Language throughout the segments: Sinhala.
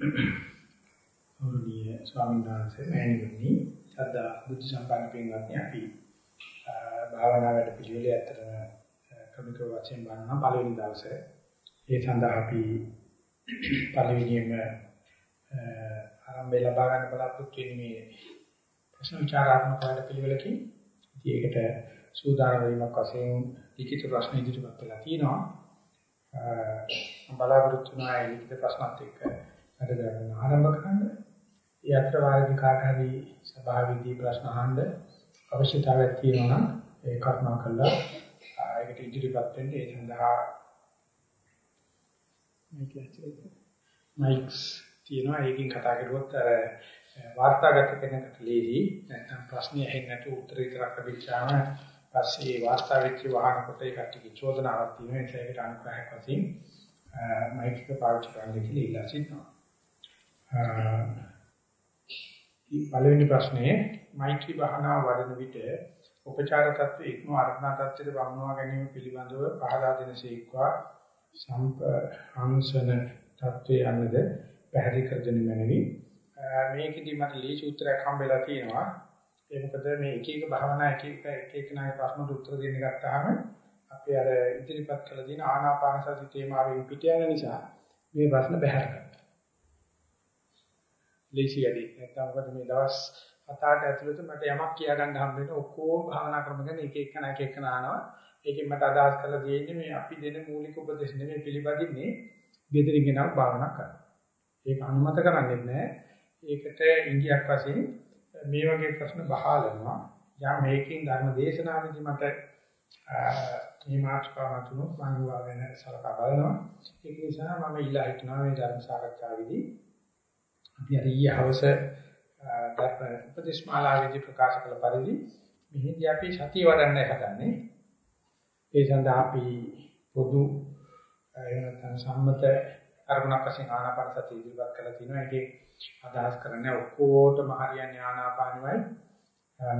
ගෞරවනීය ස්වාමීන් වහන්සේ මෑණිවරණි සදා බුද්ධ සම්පන්න පින්වත්නි අපි භාවනා වැඩ පිළිවෙලේ ඇත්තටම ක්‍රමික වශයෙන් බලනවා. පළවෙනි දවසේ ඒ සඳහා අපි පළවෙනියෙන්ම ආරම්භය ලබා ගන්න බලාපොරොත්තු වෙන්නේ මේ ප්‍රශ්න විචාරාත්මක වැඩ පිළිවෙලකින් ඉතින් ඒකට සූදානම් වීමක් වශයෙන් ලිඛිත ප්‍රශ්න ඉදිරිපත් කළා තියෙනවා. බලාපොරොත්තු වෙනා ලිඛිත ප්‍රශ්නත් එක්ක වැඩ කරන්න ආරම්භ කරන්න. ඒ අතර වාරදී කාට හරි සභාවේදී ප්‍රශ්න අහන්න අවශ්‍යතාවයක් තියෙනවා නම් ඒ කරුණා කළා ඒකට ඉදිරිපත් වෙන්න ඒ සඳහා මයික්ස් තියෙනවා ඒකෙන් කතා කරුවොත් අර වාර්තාගත කෙනෙකුට ලේසි නැත්නම් ප්‍රශ්නේ ඇහෙන්නේ නැතුව උත්තර විතරක් ලැබිච්චාම පස්සේ වාර්තා වෙච්ච වහන කොට ඒ කට්ටියගේ චෝදනාවක් තියෙනවා ඒකට අනුග්‍රහයක් වශයෙන් මයික් එක පාවිච්චි කරන්න කියලා ඉල්ලා සිටිනවා. පළවෙනි ප්‍රශ්නේ මෛත්‍රී භාවනා වඩන විට උපචාර තත්ත්ව ඉක්ම අර්ථනා තත්ත්වයට වමනවා ගැනීම පිළිබඳව පහදා දෙන සීක්වා සම්පහන්සන තත්ත්වය යන්නද පැහැදිලි කර දෙන්න මැනවි. මේකෙදි මට ලීසි උත්තරයක් හම්බෙලා තියෙනවා. ඒ මොකද මේ එක එක භාවනා එක එක එක එක නාය ප්‍රශ්නට උත්තර දෙන්න ගත්තාම අපි අර ඉදිරිපත් කළ දින ආනාපාන සති තේමාවෙන් පිට යන නිසා මේ ප්‍රශ්න බැහැර කරනවා. ලීසි යදී නැත්නම් මොකද මේ දවස් හත අට ඇතුළත මට යමක් කියා ගන්න හම්බ වෙන ඔක්කොම භාවනා ක්‍රම ගැන එක එක එක එක නානවා. ඒකෙන් මට අදහස් කරලා තියෙන්නේ මේ අපි දෙන මූලික උපදේශ නෙමෙයි පිළිපදින්නේ gedirin ගෙනව භාවනා කරනවා. ඒක අනුමත කරන්නේ නැහැ. ඒකට ඉංගියක් වශයෙන් මේ වගේ ප්‍රශ්න බහලනවා. යම් මේකෙන් ධර්ම දේශනාවේදී මට මේ මාතෘකාව තුනක් මම වාගෙන සලකා බලනවා. ඒක නිසා මම ඉල්ලා හිටනවා මේ ධර්ම සාකච්ඡාවේදී අපි අර ඊයේ හවස උපදේශමාලාවේදී ප්‍රකාශ කළ පරිදි මෙහිදී අපි සතිය වඩන්න හදන්නේ. ඒ සඳහා අපි පොදු එහෙම සම්මත කරුණක් වශයෙන් ආනාපාන සතිය ඉදිරිපත් කරලා තිනවා. ඒකේ අදහස් කරන්නේ ඔක්කොටම හරියන්නේ ආනාපානමයි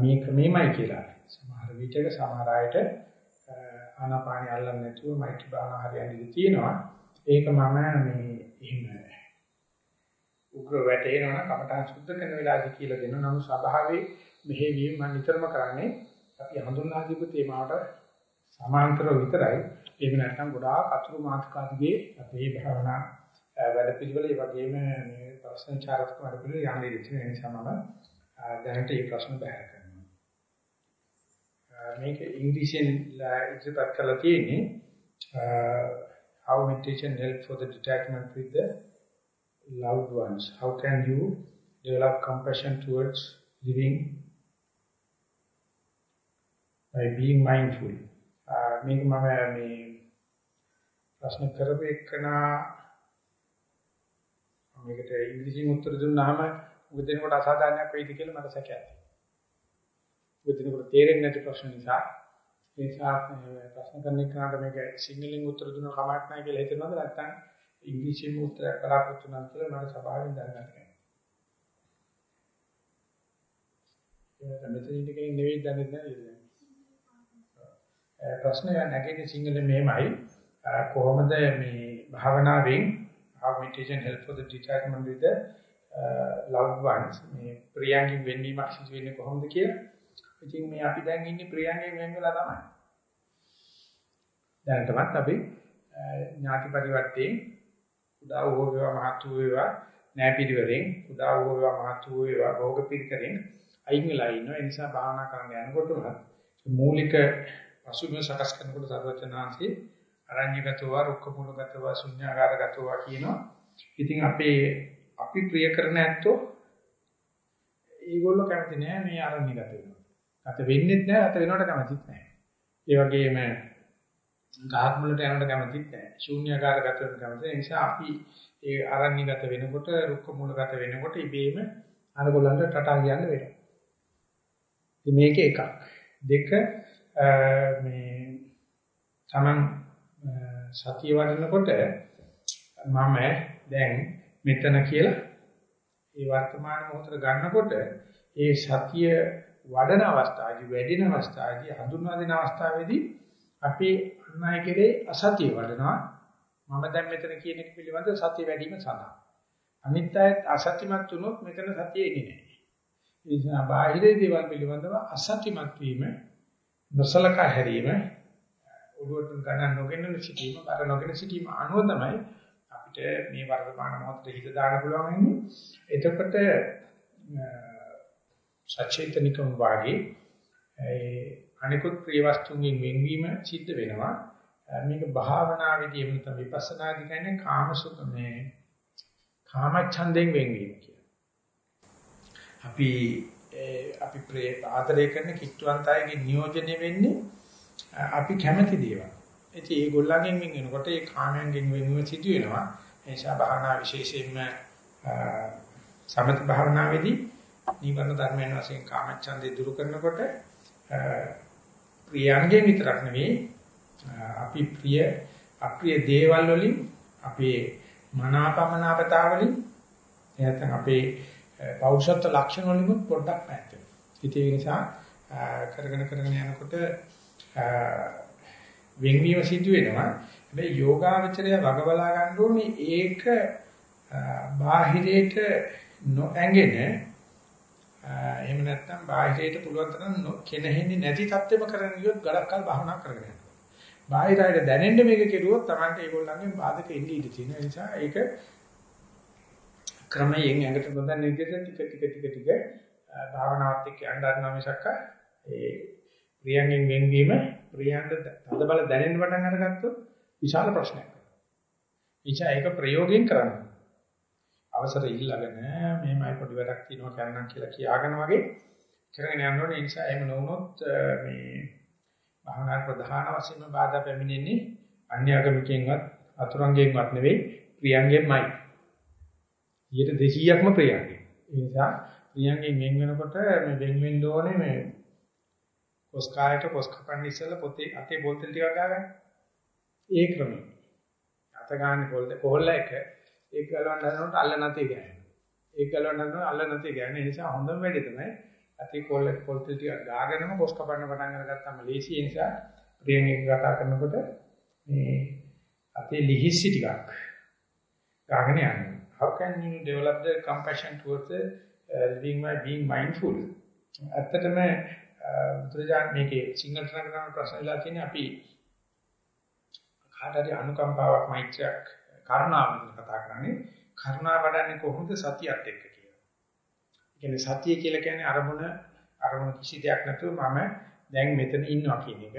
මේ ක්‍රමෙමයි කියලා. සමහර විටක සමහර අයට ආනාපානිය අල්ලන්නේ නැතුව මෛත්‍රී භාවනා හරියන්නේ තියෙනවා. ඒක මම මේ එහෙම උග්‍ර වැටේනවා කමඨාන් සුද්ධ කරන වෙලාවදී කියලා දෙනවා. නමුත් ස්වභාවයේ මෙහෙවීම මම නිතරම කරන්නේ අපි හඳුන්වා දීපු තේමාවට සමාන්තරව විතරයි. එහෙම නැත්නම් ගොඩාක් අතුරු මාතෘකාදිගේ අපේ භාවනා වැඩ පිළිවෙල ඒ වගේම මේ ප්‍රශ්න චාරක වැඩ පිළිවෙල යන්නේ ඉතින් ඒ නිසා මම දැනට මේ ප්‍රශ්න බහැර කරනවා. මේක ඉංග්‍රීසියෙන් ඉදිරිපත් කරලා තියෙන්නේ how meditation help for the detachment with the loved ones. How can you develop compassion towards living by being mindful? Ah, මේක මම මේ ප්‍රශ්න කරපු එකනා මේකට ඉංග්‍රීසියෙන් උත්තර දුන්නාම උග දෙනකොට අසාධාරණයක් වෙයිද කියලා මට සැකයක් තියෙනවා. උග දෙනකොට තේරෙන්නේ නැති ප්‍රශ්න නිසා ඒ නිසා ප්‍රශ්න කරන එකට මේක සිංහලෙන් උත්තර දුන්න කමක් නැහැ කියලා හිතනවද නැත්නම් ඉංග්‍රීසියෙන් උත්තරයක් බලාපොරොත්තු වෙනවා කියලා මට සභාවෙන් දැනගන්න කැමතියි. ඒක මෙතන ඉන්න කෙනෙක් නෙවෙයි දන්නේ නැහැ ප්‍රශ්නය නැගෙන්නේ සිංහලෙන් මෙහෙමයි කොහොමද මේ භාවනාවෙන් how meditation help for the detachment with the uh, loved ones මේ ප්‍රියංගෙන් වෙන්නීමක් සිදු වෙන්නේ කොහොමද කියලා. ඉතින් මේ අපි දැන් ඉන්නේ ප්‍රියංගෙන් වෙන් වෙලා තමයි. දැනටමත් අපි ඥාති පරිවර්තයෙන් උදා වූ වේවා මහත් වූ වේවා නෑ පිළිවෙලෙන් උදා වූ වේවා මහත් වූ වේවා භෝග පිළිකරෙන් අයින් වෙලා ඉන්නවා. ඒ නිසා භාවනා කරන්න යනකොටම මූලික පසුබිම සකස් කරනකොට සර්වචනාංශේ අරඤ්‍යගතව රුක්ක මූලගතව ශුන්‍යාකාරගතව කියනවා. ඉතින් අපේ අපි ප්‍රිය කරන ඇත්තෝ ඒගොල්ලෝ කැමති නෑ මේ අරඤ්‍යගත වෙනවා. අත වෙන්නේත් නෑ අත වෙනවට කැමතිත් නෑ. ඒ වගේම ගහක් මුලට යනවට කැමතිත් නෑ. ශුන්‍යාකාරගත වෙනවට කැමති. ඒ නිසා අපි ඒ අරඤ්‍යගත වෙනකොට රුක්ක මූලගත වෙනකොට ඉබේම අරගොල්ලන්ට ටටා කියන්න වෙනවා. ඉතින් මේක එකක්. දෙක මේ Taman සතිය වඩනකොට මම දැන් මෙතන කියලා ඒ වර්තමාන මොහොතට ගන්නකොට ඒ සතිය වඩන අවස්ථාවේදී වැඩින අවස්ථාවේදී හඳුන්වා දෙන අවස්ථාවේදී අපි අන්නයි කෙරේ අසතිය වඩනවා මම දැන් මෙතන කියන එක පිළිබඳව සතිය වැඩිම සඳහා අනිත් අයත් අසත්‍යමත් වුණොත් මෙතන සතිය එන්නේ නැහැ. ඒ නිසා බාහිර දේවල් පිළිබඳව අසත්‍යමත් වීම නොසලකා හැරීම ඔළුවට ගණන් නොගෙන සිටීම, බර නොගෙන සිටීම අනුව තමයි අපිට මේ වර්තමාන මොහොතේ හිත දාන්න පුළුවන් වෙන්නේ. එතකොට සචේතනිකම් වාගේ ඒ අනිකුත් ප්‍රිය වස්තුන්ගෙන් වෙන්වීම සිද්ධ වෙනවා. මේක භාවනාවේදී එහෙම නැත්නම් විපස්සනාදී කියන්නේ කාමසුඛ මේ කාමච්ඡන්දයෙන් වෙන්වීම කියලා. අපි අපි ප්‍රේ ආදරය කරන කිට්ටුවන්තයගේ නියෝජනය වෙන්නේ අපි කැමති දේවල්. ඉතින් ඒගොල්ලන්ගෙන් වෙන වෙනකොට ඒ කාමයන්ගෙන් වෙනුව සිදු වෙනවා. ඒ නිසා භාවනා විශේෂයෙන්ම සමත භාවනාවේදී නිවර්ණ ධර්මයන් වශයෙන් කාමච්ඡන්දේ දුරු කරනකොට ප්‍රියංගෙන් විතරක් නෙවෙයි අපි ප්‍රිය අප්‍රිය දේවල් වලින් අපේ මනාපමනාපතා වලින් එතන අපේ පෞෂත්ව ලක්ෂණ වලින් පොඩ්ඩක් පැහැදිලි වෙනවා. ඒ නිසා කරගෙන කරගෙන යනකොට වෙන්වීම සිදු වෙනවා. හැබැයි යෝගාවචරය වගබලා ගන්න ඕනේ ඒක බාහිරයට නොඇඟෙන එහෙම නැත්නම් බාහිරයට පුළුවන් තරම් කෙනෙහින්නේ නැති තත්ත්වෙම කරගෙන ගියොත් ගඩක් කල් භාවනා කරගෙන යනවා. බාහිරයට දැනෙන්න මේක කෙරුවොත් Tamante ඒගොල්ලන්ගෙන් බාධක එන්නේ ඉඳී තියෙන නිසා ඒක ක්‍රමයෙන් ඇඟට නොදැන විදිහට ටික ටික ටික ටික භාවනාවත් එක්ක යන්න ගන්නවා මිසක් ඒ ප්‍රියංගෙන් වෙන්වීම ප්‍රියංග තද බල දැනෙන්න පටන් අරගත්තොත් විශාල ප්‍රශ්නයක්. එනිසා ඒක ප්‍රයෝගයෙන් කරන්න. අවසර ඉල්ලගෙන මේමයි පොඩි වැඩක් තියෙනවා කරන්නම් කියලා කියාගෙන වගේ කරගෙන යන්න ඕනේ. ඒ නිසා එහෙම නොවුනොත් මේ භාවනා ප්‍රධාන වශයෙන්ම බාධා පැමිණෙන්නේ අන්‍යගමිකෙන්වත් අතුරුංගෙන්වත් නෙවෙයි ප්‍රියංගෙන්මයි. 200ක්ම ප්‍රියංගෙන්. ඒ නිසා ප්‍රියංගෙන් වෙන් වෙනකොට මේ වෙන් වෙන්න ඕනේ මේ කොස් කායට කොස් කපන්න ඉස්සෙල්ලා පොතේ අතේ බෝතල් ටිකක් ගාගන්න. ඒ ක්‍රමය. අත ගන්න පොල් කොහොල්ල එක ඒක ගලවන්න හදනකොට අල්ල නැති ගෑනේ. ඒක ගලවන්න හදනකොට අල්ල නැති ගෑනේ. ඒ නිසා හොඳම වැඩේ තමයි අතේ කොල්ල පොතල් ටිකක් ගාගෙනම කොස් කපන්න පටන් අරගත්තාම ලේසි ඒ නිසා ප්‍රියෙන් එක කතා කරනකොට මේ අතේ ලිහිස්සි ටිකක් ගාගෙන යනවා. How can you develop the compassion towards the uh, living by being mindful? ඇත්තටම uh, බුදුරජාණන් මේකේ සිංහලට නගන ප්‍රශ්න ඉලා තියෙන්නේ අපි කාට හරි අනුකම්පාවක් මෛත්‍රියක් කරුණාවෙන් කතා කරන්නේ කරුණා වඩන්නේ කොහොමද සතියත් එක්ක කියලා. ඒ කියන්නේ සතිය කියලා කියන්නේ අරමුණ අරමුණ කිසි දෙයක් නැතුව මම දැන් මෙතන ඉන්නවා කියන එක.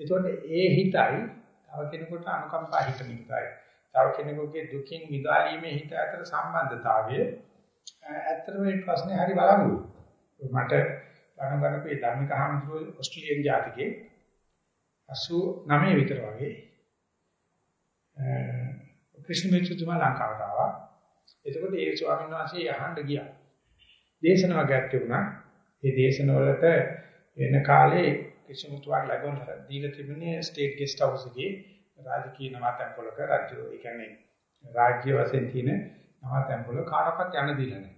ඒතකොට ඒ හිතයි තව කෙනෙකුට අනුකම්පා හිතන හිතයි. තව කෙනෙකුගේ දුකින් විදාලීමේ හිත අතර සම්බන්ධතාවය ඇත්තටම මේ ප්‍රශ්නේ හරි බලංගුයි. මට බණ බණපේ ධර්මික හාමුදුරුවෝ ඕස්ට්‍රේලියානු ජාතිකේ 89 විතර වගේ ක්‍රිෂ්ණ මිත්‍රතුමා ලංකාවට ආවා. එතකොට ඒ ස්වාමීන් වහන්සේ අහන්න ගියා. දේශනාවක් ගැත්තේ ඒ දේශනවලට වෙන කාලේ ක්‍රිෂ්ණ මිත්‍රතුමා ලැබුණ දීලා තිබුණේ ස්ටේට් ගෙස්ට් හවුස් එකේ රාජකීය නවාතැන්පොලක රාජ්‍ය ඒ කියන්නේ රාජ්‍ය වශයෙන් තියෙන නවාතැන්පොල කාටවත් යන්න දීලා නැහැ.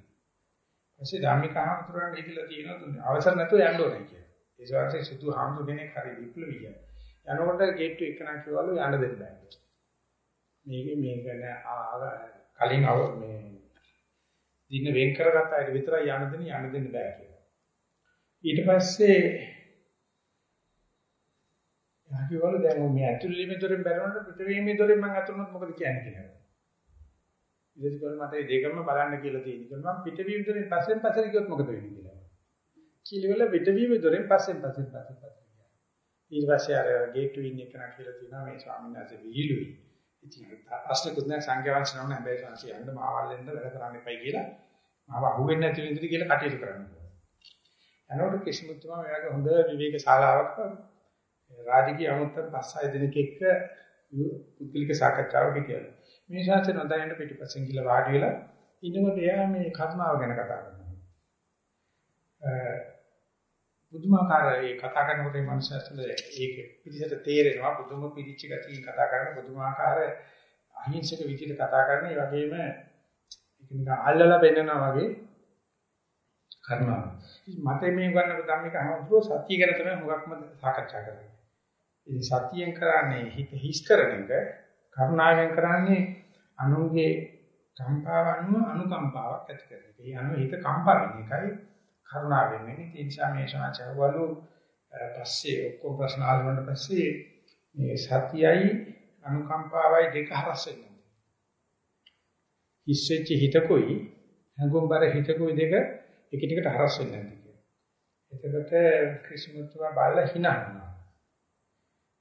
ඊපස්සේ ධම්මික හාමුදුරන් ඉදලා තියෙනවා අවසර නැතුව යන්න ඕනේ කියලා. ඒ ශාස්ත්‍රයේ සිතු හාමුදුර කෙනෙක් හරි විප්ලවීය. යනකොට ගේට්ටු එකනක් කියවලු යන්න දෙන්න බෑ. මේක මේක කලින් අව මේ දින වෙන් කරගත්ත අයට විතරයි යන්න දෙන්නේ යන්න දෙන්න බෑ කියලා. ඊට පස්සේ යාකිවල දැන් මේ ඇතුළේ දොරෙන් බැලුවොත් පිටවීමේ දොරෙන් මම අතුරුනොත් මොකද කියන්නේ කියලා. ඉතින් මට මේ දෙකම බලන්න කියලා තියෙනවා. මම පිටවීම දොරෙන් පස්සෙන් පස්සට ගියොත් මොකද වෙන්නේ කියලා. කිලිවල පිටවීම දොරෙන් පස්සෙන් පස්සෙන් පස්සෙන් පස්සෙන්. ඊට පස්සේ අර ගේට්ටු ඉන්න එක කියලා තියෙනවා මේ ස්වාමීන් වහන්සේ විහිළුයි. ඉතින් ප්‍රශ්නකුත් නැහැ සංඝවංශ නෝන හැබැයි සංසි යන්න මාවල්ලෙන්ද වැඩ කරන්න එපයි කියලා. මාව අහුවෙන්නේ නැති විදිහට කියලා කටයුතු කරන්න. යනකොට කිසිමුතුමා මේ වගේ හොඳ විවේක ශාලාවක රාජකීය අමුත්තර පස් හය දිනක එක්ක පුද්ගලික සාකච්ඡාවක් හිටියලු. මේ ශාස්ත්‍ර නොදැනෙන පිටිපස්සෙන් ගිහලා වාඩි වෙලා ඉන්නකොට එයා මේ කර්මාව ගැන කතා කරනවා. බුදුමාකාර ඒ කතා කරනකොට මේ මනුස්සයස්තුල ඒක පිටිසට තේරෙනවා බුදුම පිළිච්ච ගතියින් කතා කරන බුදුමාකාර අහිංසක විදිහට කතා කරන ඒ වගේම ඒක නිකන් අල්ලලා පෙන්නනවා වගේ කර්මාව. මට මේ ගන්න ධම්මික හමුදුර සත්‍ය ගැන තමයි හුඟක්ම සාකච්ඡා කරන්නේ. ඉතින් සතියෙන් කරන්නේ හිත හිස් කරන එක කරුණාවෙන් කරන්නේ අනුන්ගේ කම්පාව අනුව අනුකම්පාවක් ඇති කරනවා. ඒ අනුව හිත කම්පා වෙන එකයි කරුණාවෙන් වෙන්නේ. ඒ නිසා මේ සමාචරවලු පස්සේ ඔක්කොම ප්‍රශ්න අහලා පස්සේ මේ සතියයි අනුකම්පාවයි දෙක හරස් වෙනවා. හිස්සෙච්ච හිතකොයි හැඟුම්බර හිතකොයි දෙක එකිනෙකට හරස් වෙන්නේ නැති කියලා. එතකොට ක්‍රිස්මුතුමා බාලා hina වෙනවා.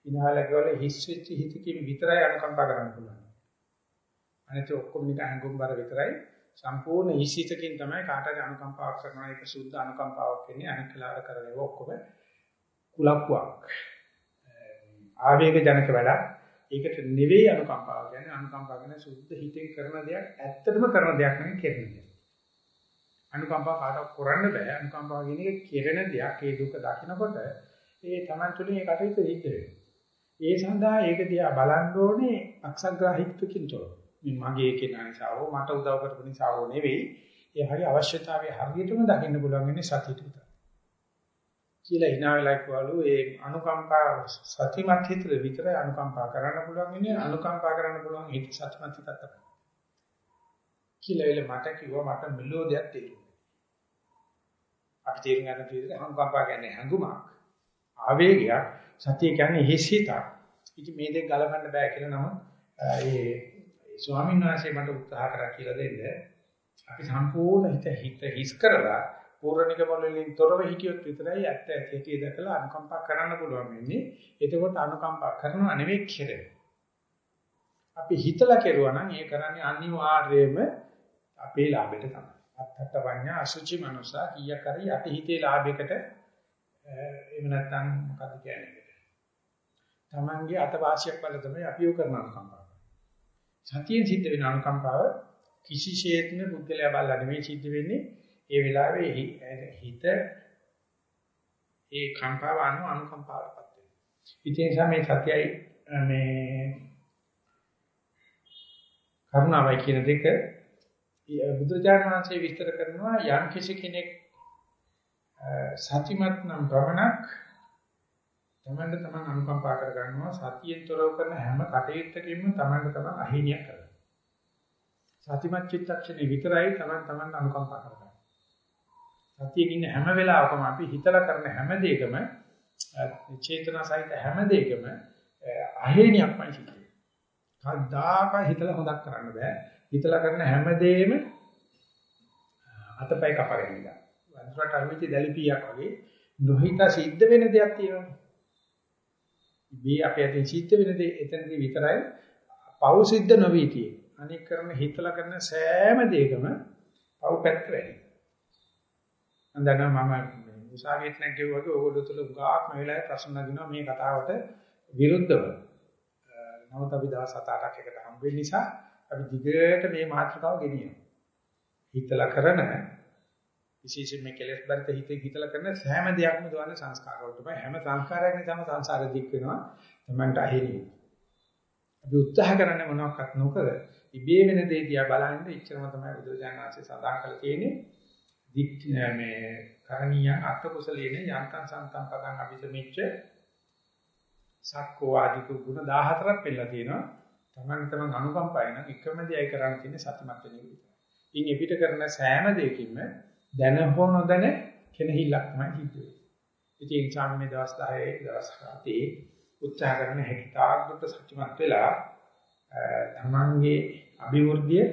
hinaලා ගවල හිස්සෙච්ච හිතකින් විතරයි අනුකම්පා කරන්න පුළුවන්. අනිත් ඔක්කොම නිකන් හැඟුම්බර විතරයි සම්පූර්ණ හිසිතකින් තමයි කාටද අනුකම්පාවක් කරනවා ඒක සුද්ධ අනුකම්පාවක් වෙන්නේ අනිත් කලාවට කරන්නේ ඔක්කොම කුලප්පුවක්. ආවේග ජනක වැඩක්. ඒකට නෙවෙයි අනුකම්පාව කියන්නේ අනුකම්පාව කියන්නේ සුද්ධ හිතෙන් කරන දෙයක් ඇත්තටම කරන දෙයක් නෙවෙයි කෙරෙන දෙයක්. අනුකම්පාව කාටවත් කරන්න බෑ. අනුකම්පාව කියන එක කෙරෙන දෙයක්. ඒ දුක දකිනකොට ඒ Taman තුලින් ඒ කටයුතු සිද්ධ වෙනවා. ඒ සඳහා ඒක දිහා බලන්න ඕනේ අක්ෂග්‍රාහීත්වකින් තොරව. මේ මගේ කෙනා නිසා හෝ මට උදව් කරපු නිසා හෝ නෙවෙයි. ඒ හරි අවශ්‍යතාවය හරියටම දකින්න පුළුවන් ඉන්නේ සතියට විතරයි. කියලා hina වෙලා කිව්වලු ඒ අනුකම්පා සතිමත් හිතේ විතරයි අනුකම්පා කරන්න පුළුවන් ඉන්නේ අනුකම්පා කරන්න පුළුවන් හිත සතිමත් හිතක් තමයි. කියලා එල මට කිව්වා මට මෙලෝ දෙයක් තේරුණා. අපි තේරුම් ගන්න විදිහට අනුකම්පා කියන්නේ හැඟුමක් ආවේගයක් සතිය කියන්නේ හිසිතක්. ඉතින් මේ දෙක ගලපන්න බෑ කියලා නම ඒ ස්වාමීන් වහන්සේ මට උත්සාහ කරා කියලා දෙන්න. අපි සම්පූර්ණ හිත හිත හිස් කරලා පූර්ණික වලින් තොරව හිටියොත් විතරයි ඇත්ත ඇති දැකලා අනුකම්පා කරන්න පුළුවන් වෙන්නේ. එතකොට අනුකම්පා කරනවා නෙවෙයි කෙරෙන්නේ. අපි හිතලා කෙරුවා නම් ඒ කරන්නේ අනිවාර්යයෙන්ම අපේ ලාභයට තමයි. අත්තත්ත පඤ්ඤා අසුචි මනුසා කීයක් හරි යටි හිතේ ලාභයකට එහෙම නැත්නම් මොකද කියන්නේ? තමන්ගේ අතවාසියක් වල තමයි අපිව කරන අනුකම්පාව. සතියෙන් සිද්ධ වෙන අනුකම්පාව කිසිසේත්ම පුද්ගලයා බලලා නෙමෙයි සිද්ධ වෙන්නේ ඒ වෙලාවේ හිත ඒ කම්පාව අනු අනුකම්පාවටපත් වෙනවා. ඉතින් මේ සත්‍යයි මේ කරුණාවයි කියන දෙක බුදුචානන් වහන්සේ විස්තර කරනවා යම් කිසි කෙනෙක් සතිමත් නම් ප්‍රමණක් තමන්ට තමන් අනුකම්පා කර ගන්නවා සතියෙන් තොරව කරන හැම කටයුත්තකින්ම තමන්ට තමන් අහිණියක් කරනවා. සතිමත් චිත්තක්ෂණේ විතරයි තමන් තමන්ට අනුකම්පා කරන්නේ. සතියේ ඉන්න හැම වෙලාවකම අපි හිතලා කරන හැම දෙයකම චේතනා සහිත හැම දෙයකම අහේනියක්මයි සිද්ධ වෙන්නේ. කවදාක හිතලා හොදක් කරන්න බෑ. හිතලා කරන හැම දෙයක්ම අතපය කපගෙන ඉඳලා. වන්දරට අවිච්ච දැලිපියක් වගේ නොහිත සිද්ධ වෙන දෙයක් තියෙනවා. මේ අපේ අතින් සිද්ධ වෙන දේ එතනදී විතරයි පව් සිද්ධ නොවී තියෙන්නේ. අනික කරන හිතලා කරන සෑම දෙයකම පව් පැත්ත වැඩි. මම දන්නවා මම උසාවියට නැගියෝ වගේ ඕගොල්ලෝ තුල උගාක් මේ වෙලාවේ ප්‍රශ්න නගිනවා මේ කතාවට විරුද්ධව. නමුත් අපි දවස් 7-8ක් එකට හම්බ වෙන්න නිසා අපි දිගට මේ මාතෘකාව ගෙනියනවා. හිතලා කරන විශේෂයෙන් මේ කෙලෙස් බරිත හිතේ හිතලා කරන හැම දෙයක්ම දවන සංස්කාර වලට තමයි හැම සංස්කාරයක් නිසාම සංසාර දික් වෙනවා. තමන්ට අහිමි. අපි උත්සාහ කරන්නේ මොනවාක්වත් නොකර ඉබේ වෙන දේ දිහා බලන්න ඉච්චරම තමයි බුදුරජාණන් වහන්සේ සඳහන් කළ තියෙන්නේ. දික්ටි මේ කරණීය අත්ත කුසලේන යන්තං සන්තං පදං අபிසමිච්ච සක්කෝ ආදික ගුණ 14ක් පෙන්නලා තියෙනවා. තමන් තමන් අනුකම්පාවෙන් නම් එකම දෙයයි කරන්න තියෙන්නේ සත්‍යමත් වෙන එක විතරයි. ඉන් එපිට කරන සෑම දෙයකින්ම දැන හෝ නොදැන කෙනහිල්ලක් තමයි සිද්ධ වෙන්නේ. ඉතින් සාමාන්‍ය දවස් 10 දවස් 7 උත්සාහ කරන හැකි තාක් දුරට සත්‍යමත් වෙලා තමන්ගේ අභිවෘද්ධිය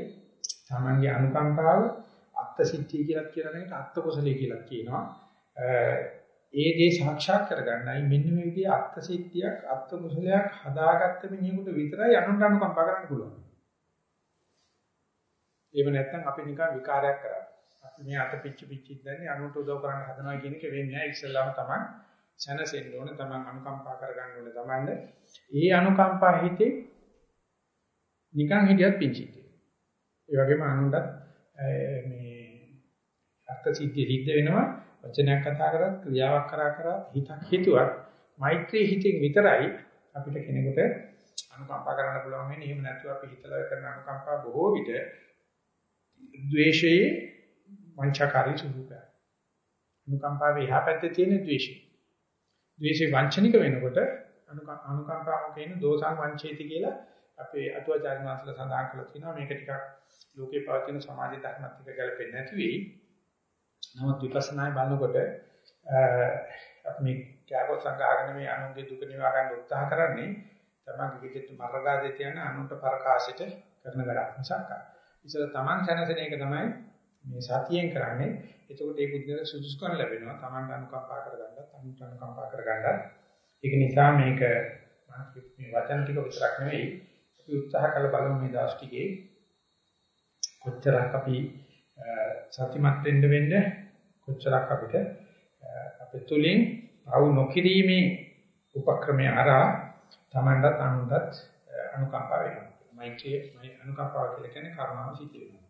තමන්ගේ අනුකම්පාව අත්ත සිද්ධිය කියලා කියන එකට අත්ත කුසලයේ කියලා කියනවා. ඒ දේ සාක්ෂාත් කරගන්නයි මෙන්න මේ විදිහේ අත්ත සිද්ධියක් අත්ත කුසලයක් හදාගත්ත මිනිහෙකුට විතරයි අනුන්ට අනුකම්පා කරන්න පුළුවන්. එහෙම නැත්නම් අපි නිකන් විකාරයක් කරන්නේ. අපි මේ අත පිච්ච පිච්චිත් දැන්නේ අනුන්ට උදව් කරන්න හදනවා කියන එක වෙන්නේ නැහැ. ඉස්සෙල්ලාම තමයි සැනසෙන්න ඕනේ, තමන් අනුකම්පා කරගන්න ඕනේ තමන්ද. ඒ අනුකම්පා හිතේ නිකන් හිටියත් පිංචිත්. ඒ වගේම අනුන්ට මේ අර්ථ සිද්ධිය සිද්ධ වෙනවා වචනයක් කතා කරත් ක්‍රියාවක් කරා කරා හිතක් හිතුවත් මෛත්‍රී හිතින් විතරයි අපිට කෙනෙකුට අනුකම්පා කරන්න පුළුවන් වෙන්නේ එහෙම නැතුව අපි හිතලා කරන අනුකම්පා බොහෝ විට ද්වේෂයේ වංචකාරී ස්වභාවය අනුකම්පාවේ එහා පැත්තේ තියෙන ද්වේෂය. ද්වේෂේ වංචනික වෙනකොට අනුකම්පාව කියන දෝසං වංචේති කියලා අපේ අතුවාචාර්ය මාසල සඳහන් කරලා තිනවා මේක ටිකක් ලෝකේ පවතින සමාජ ධර්මات එක්ක ගැලපෙන්නේ නැති වෙයි. නමුත් විපස්සනායි බලනකොට අපි මේ කෑකොත් සංගහගෙන මේ අනුන්ගේ දුක නිවා ගන්න උත්සාහ කරන්නේ තමන්ගේ විදිහට මරගාදේ තියන අනුන්ට පරකාශයට කරන වැඩක් මිසක් ඉතල තමන් සැනසෙන එක තමයි මේ සතියෙන් කරන්නේ. එතකොට ඒ බුද්ධියට සුදුසුකම් ලැබෙනවා. තමන්ට අනුකම්පා කරගන්නත්, අනුන්ට අනුකම්පා කරගන්නත්. ඒක නිසා මේක මේ වචන ටික විතරක් නෙවෙයි අපි උත්සාහ කළ බලමු මේ දවස් ටිකේ කොච්චරක් අපි සතිමත් වෙන්න වෙන්න කොච්චරක් අපිට අපේ තුලින් ආව නොකිරීමේ උපක්‍රමය අරා තමන්ටත් අනුන්ටත් අනුකම්පා වෙනවා. මෛත්‍රිය අනුකම්පාව කියලා කියන්නේ කරුණාව සිද්ධ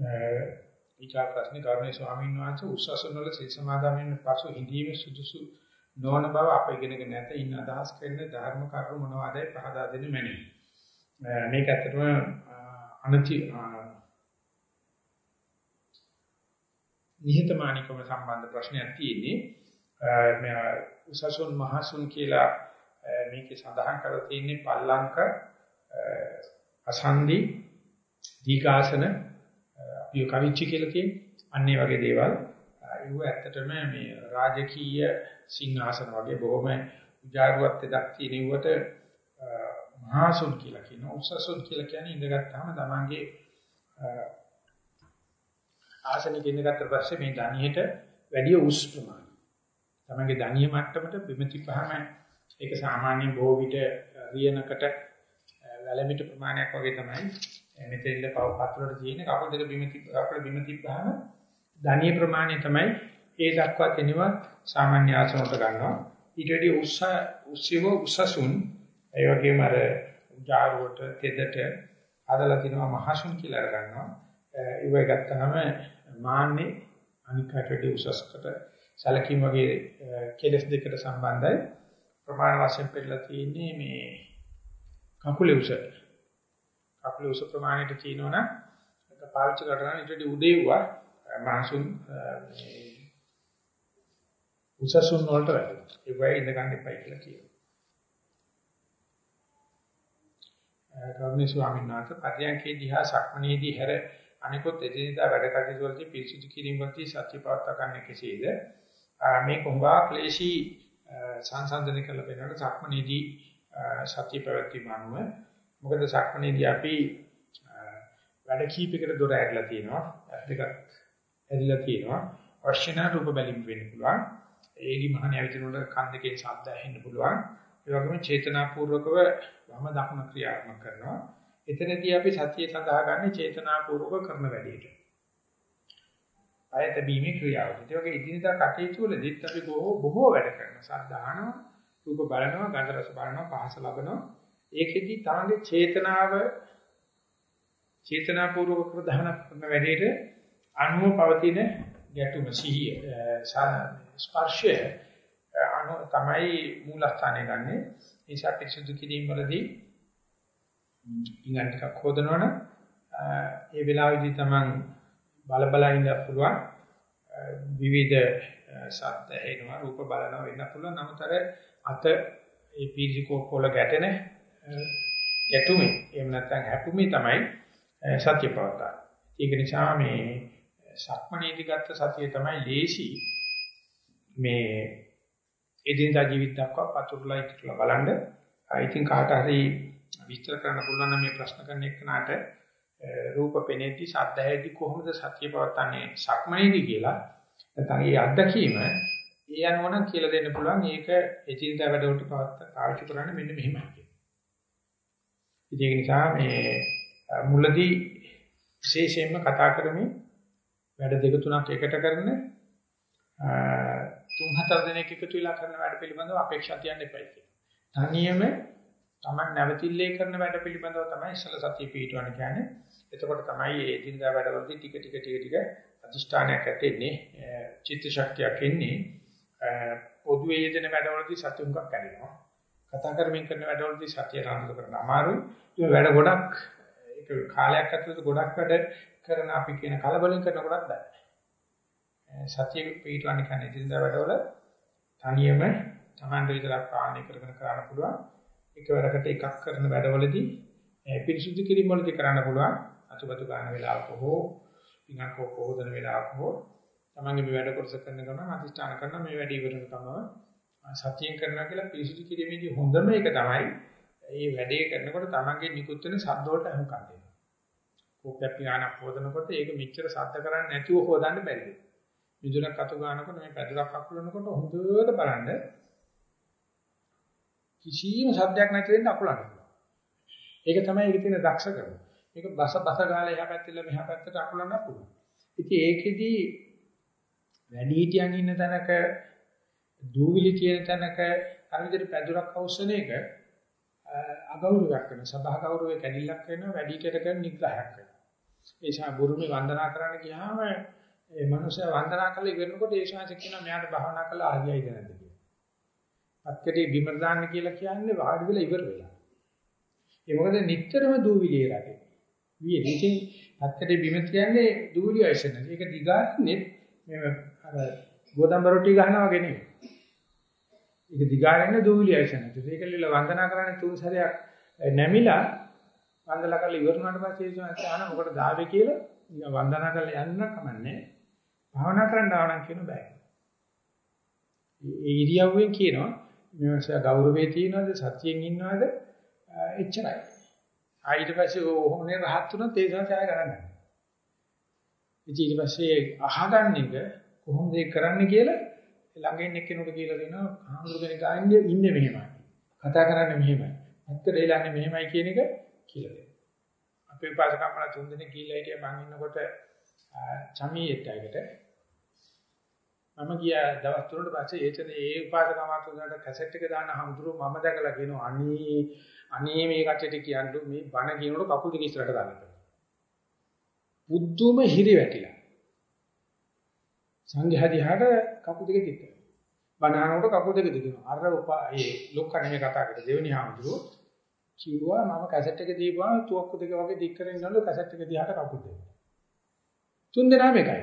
ඊචා ප්‍රශ්නේ ගෞරවනීය ස්වාමීන් වහන්සේ උස්සසන වල සිල් සමාදන් පසු හිඳීමේ සුදුසු නොවන බව අප ඉගෙනගෙන නැත ඉන්න අදහස් කරන ධර්ම කරුණු මොනවාදයි පහදා දෙන්න මැනවි. මේක ඇත්තටම අනති නිහතමානීකම සම්බන්ධ ප්‍රශ්නයක් තියෙන්නේ. මේ උසසුන් මහසුන් කියලා මේකේ සඳහන් කරලා තියෙන්නේ පල්ලංක අසන්දි දීඝාසන අපිය කවිච්චි කියලා කියන්නේ අන්න ඒ වගේ දේවල්. ඒව ඇත්තටම මේ රාජකීය සිංහාසන වගේ බොහොම උජාරුවත් දෙයක් තියෙනවට මහාසුන් කියලා කියනවා උසසුන් කියලා කියන්නේ ඉඳගත්තාම තමන්ගේ ආසනෙක ඉඳගත්තට පස්සේ මේ ධනියට වැඩි උස් ප්‍රමාණය. තමන්ගේ ධනිය මට්ටමට බිම තිබ්බහම ඒක සාමාන්‍ය බොහෝ විට රියනකට වැලමිට ප්‍රමාණයක් වගේ තමයි. මෙතෙල්ල පව පතුලට තියෙන කකුල් දෙක බිම තිබ්බ කකුල බිම තිබ්බහම ධානීය ප්‍රමාණය තමයි ඒ දක්වා තෙනවා සාමාන්‍ය ආසනකට ගන්නවා. ඊට වැඩි උස්ස උස්සිව උස්සසුන් ඒ වගේම අර ජාරුවට තෙදට හදලා තිනවා මහසුන් කියලා ගන්නවා. ඒව ගත්තාම මාන්නේ අනිකට වැඩි උසස්කට සැලකීම් වගේ කෙලස් දෙකට සම්බන්ධයි. ප්‍රමාණ වශයෙන් පෙන්නලා තියෙන්නේ මේ කකුලේ උස. කකුලේ උස ප්‍රමාණයට කියනවනම් ඒක පාවිච්චි කරනවා ඊට උදේවුවා මහසුන් උසසුන් වලට වැටෙනවා ඒ වගේ ඉඳ ගන්න එපයි කියලා කියනවා. ගෞරවනීය ස්වාමීන් වහන්සේ පරියන්කේ දිහා සක්මනේදී හැර අනිකොත් එදිනෙදා වැඩ කටයුතු වලදී පිරිසිදු කිරීම වලදී සත්‍ය පවත්වා ගන්න කෙසේද? මේ කොහොමා ක්ලේශී සංසන්දනය කළ වෙනකොට සක්මනේදී සත්‍ය පැවැත්වීම අනුව මොකද සක්මනේදී අපි වැඩ කීපයකට දොර ඇරලා තියෙනවා දෙකක් ඇරිලා තියෙනවා වර්ෂණ රූප බැලීම වෙන්න පුළුවන් ඒකි මහණ ඇවිදිනකොට කන් දෙකෙන් ශබ්ද ඇහෙන්න පුළුවන් ඒ වගේම චේතනාපූර්වකව වම දක්න ක්‍රියාත්මක කරනවා එතනදී අපි සතිය සඳහා ගන්න චේතනාපූර්වක කරන වැඩේට අයත බීමේ ක්‍රියාව. ඒ වගේ ඉදිනදා කටයුතු වලදීත් අපි බොහෝ වැඩ කරනවා. සද්ධානවා, රූප බලනවා, ගන්ධ රස බලනවා, පහස ලබනවා. ඒකෙදි තාගේ චේතනාව චේතනාපූර්වක ප්‍රධාන කරන වැඩේට අනුව පවතින ගැටුම සිහිය ස්පර්ශය අනු තමයි මූලස්ථානය ගන්නෙ. ඒ නිසා පිරිසුදු කිරීම වලදී ඉංගන් ටිකක් හොදනවනම් ඒ වෙලාවේදී තමන් බල බල ඉන්න පුළුවන් විවිධ ශබ්ද එනවා රූප බලනවා වෙන්න පුළුවන් නමුත් අර අත ඒ පීජිකෝ පොළ ගැටෙන ගැටුමේ. එහෙම නැත්නම් හැපුමේ තමයි සත්‍ය පවතන. ඒක නිසා මේ සක්මණේදී ගත්ත සතිය තමයි ලේසි. මේ එදිනදා ජීවිත දක්වා පතුරුලා ඉතිරලා බලන්න. ඉතින් කාට හරි විස්තර කරන්න පුළුවන් නම් මේ ප්‍රශ්න කරන එක්කනට රූප පෙනෙද්දි ශබ්ද ඇහෙද්දි කොහොමද සතිය පවත්න්නේ සක්මනේදී කියලා. නැත්නම් ඒ අත්දැකීම ඒ අනුවනම් කියලා දෙන්න පුළුවන්. ඒක එචින්ත වැඩවලට පවත් පාවිච්චි කරන්න මෙන්න මෙහෙමයි. කියලා. ඒක නිසා මේ මුලදී විශේෂයෙන්ම කතා කරමින් වැඩ දෙක තුනක් එකට කරන තුන් හතර දිනක් එකතු වෙලා කරන වැඩ පිළිබඳව අපේක්ෂා තියන්න එපයි කියලා. තනියම Taman නැවතිල්ලේ කරන වැඩ පිළිබඳව තමයි ඉස්සල සතිය පිටවන්න කියන්නේ. එතකොට තමයි මේ දිනදා වැඩවලදී ටික ටික ටික ටික අධිෂ්ඨානයක් ඇතිෙන්නේ, චිත්ත ශක්තියක් එන්නේ. පොදුවේ යෙදෙන වැඩවලදී සතිය උඟක් කැඩෙනවා. කතා කරමින් කරන වැඩවලදී සතිය රාමක කරන අමාරුයි. ඒ වැඩ ගොඩක් ඒක කාලයක් ඇතුළත ගොඩක් වැඩ කරන අපි කියන කලබලෙන් කරන ගොඩක් බෑ. සතිය පිටවන්න කියන්නේ දිනදා වැඩවල තනියම Tamanda විතරක් පාලනය කරගෙන කරන්න පුළුවන්. එකවරකට එකක් කරන වැඩවලදී පිරිසුදු කිරීම වලදී කරන්න පුළුවන්. අතුබතු ගන්න වෙලාවක හෝ පිනක් හෝ පොහොදන වෙලාවක හෝ තමන්ගේ මේ වැඩ කොටස කරන ගමන් අධිෂ්ඨාන කරන මේ වැඩ ඉවරන තමයි සතියෙන් කරනවා කියලා පිරිසුදු කිරීමේදී හොඳම එක තමයි මේ වැඩේ කරනකොට තමන්ගේ නිකුත් වෙන ශබ්ද වලට අහුම්කම් දෙන්න. කෝපයක් පියානක් හොදනකොට ඒක මෙච්චර ශබ්ද කරන්නේ නැතුව හොදන්න බැරිද? මිදුණක් අතු ගන්නකොට මේ පැදුරක් අකුලනකොට හොඳට බලන්න කිසිම ශබ්දයක් නැති වෙන්න අකුලන්න. ඒක තමයි ඒකේ තියෙන දක්ෂකම. මේක බස බස ගාලා එහා පැත්තට මෙහා පැත්තට අකුලන්න පුළුවන්. ඉතින් ඒකෙදි වැඩි හිටියන් ඉන්න තැනක දූවිලි තියෙන තැනක අර විදිහට පැදුරක් අවශ්‍යන එක අගෞරවයක් වෙන සභා ගෞරවයේ කැඩිල්ලක් වෙනවා වැඩි හිටියට කරන නිග්‍රහයක් වෙනවා. ඒ නිසා බුරුමේ වන්දනා කරන්න ගියාම ඒ මනුස්සයා වන්දනා කළා ඉවරනකොට ඒ ශාංශ කියනවා මෙයාට භාවනා කළා ආගියයිද නැද්ද කියලා. අත්කටේ බිම දාන්න කියලා කියන්නේ වාඩි වෙලා ඉවර වෙලා. ඒ මොකද නිටතරම දූවිලි රටේ. විය ඉතින් අත්කටේ බිම කියන්නේ දූවිලි වයසන. ඒක දිගාන්නේ මේ අර ගෝදම්බ රොටි ගන්නවා වගේ නෙමෙයි. ඒක දිගාරෙන්න දූවිලි වයසන. ඒකලිල වන්දනා කරන්නේ තුන් සැරයක් නැමිලා වන්දලා කරලා ඉවර වුණාට පස්සේ ඒ සමහර ආන මොකටද ආවේ කියලා වන්දනා කරලා යන්න කමන්නේ. භාවනා කරන්න ආවනම් කියන බෑ. ඒ ඉරියව්වෙන් කියනවා මේවස ගෞරවේ තියනවාද සත්‍යයෙන් ඉන්නවාද එච්චරයි. ආ ඊට පස්සේ ඕහොනේ රහත් තුනත් ඒ සංසාරය ගන්න. ඊට පස්සේ අහගන්න එක කොහොමද ඒක කරන්න කියලා ළඟින් එක්කෙනෙකුට කියලා දෙනවා ආඳුර කෙනෙක් ආන්නේ ඉන්නේ මෙහෙමයි. කතා කරන්නේ මෙහෙමයි. ඇත්තට එලන්නේ මෙහෙමයි කියන එක කියලා දෙනවා. අපේ පාසකම්මල තුන් දෙනෙක් ගිහිල්ලා හිටියා මං ඉන්නකොට චමීයෙත් ඇයකට මම ගියා දවස් තුනකට පස්සේ ඒතන ඒ උපාසකමාතුන්ට කැසට් එක දාන්න හම්දුරු මම දැකලා කියනවා අනී අනේ මේ කටට කියන්න මේ බණ කියනකොට කකුල් දෙක ඉස්සරහට දාන්න බුද්ධුම හිරි වැටිලා සංඝයා දිහාට කකුල් දෙක දික් බණ අහනකොට කකුල් දෙක දිගනවා අර උපා ඒ ලොක්කා නෙමෙයි කතා කරේ. දෙවෙනි හම්දුරු කිව්වා මම කැසට් එක දීපුවා තුවක්කු දෙක වගේ දික් කරගෙන ඉන්නලු කැසට් එක දිහාට කකුල් දෙක. තුන් දෙනාම එකයි.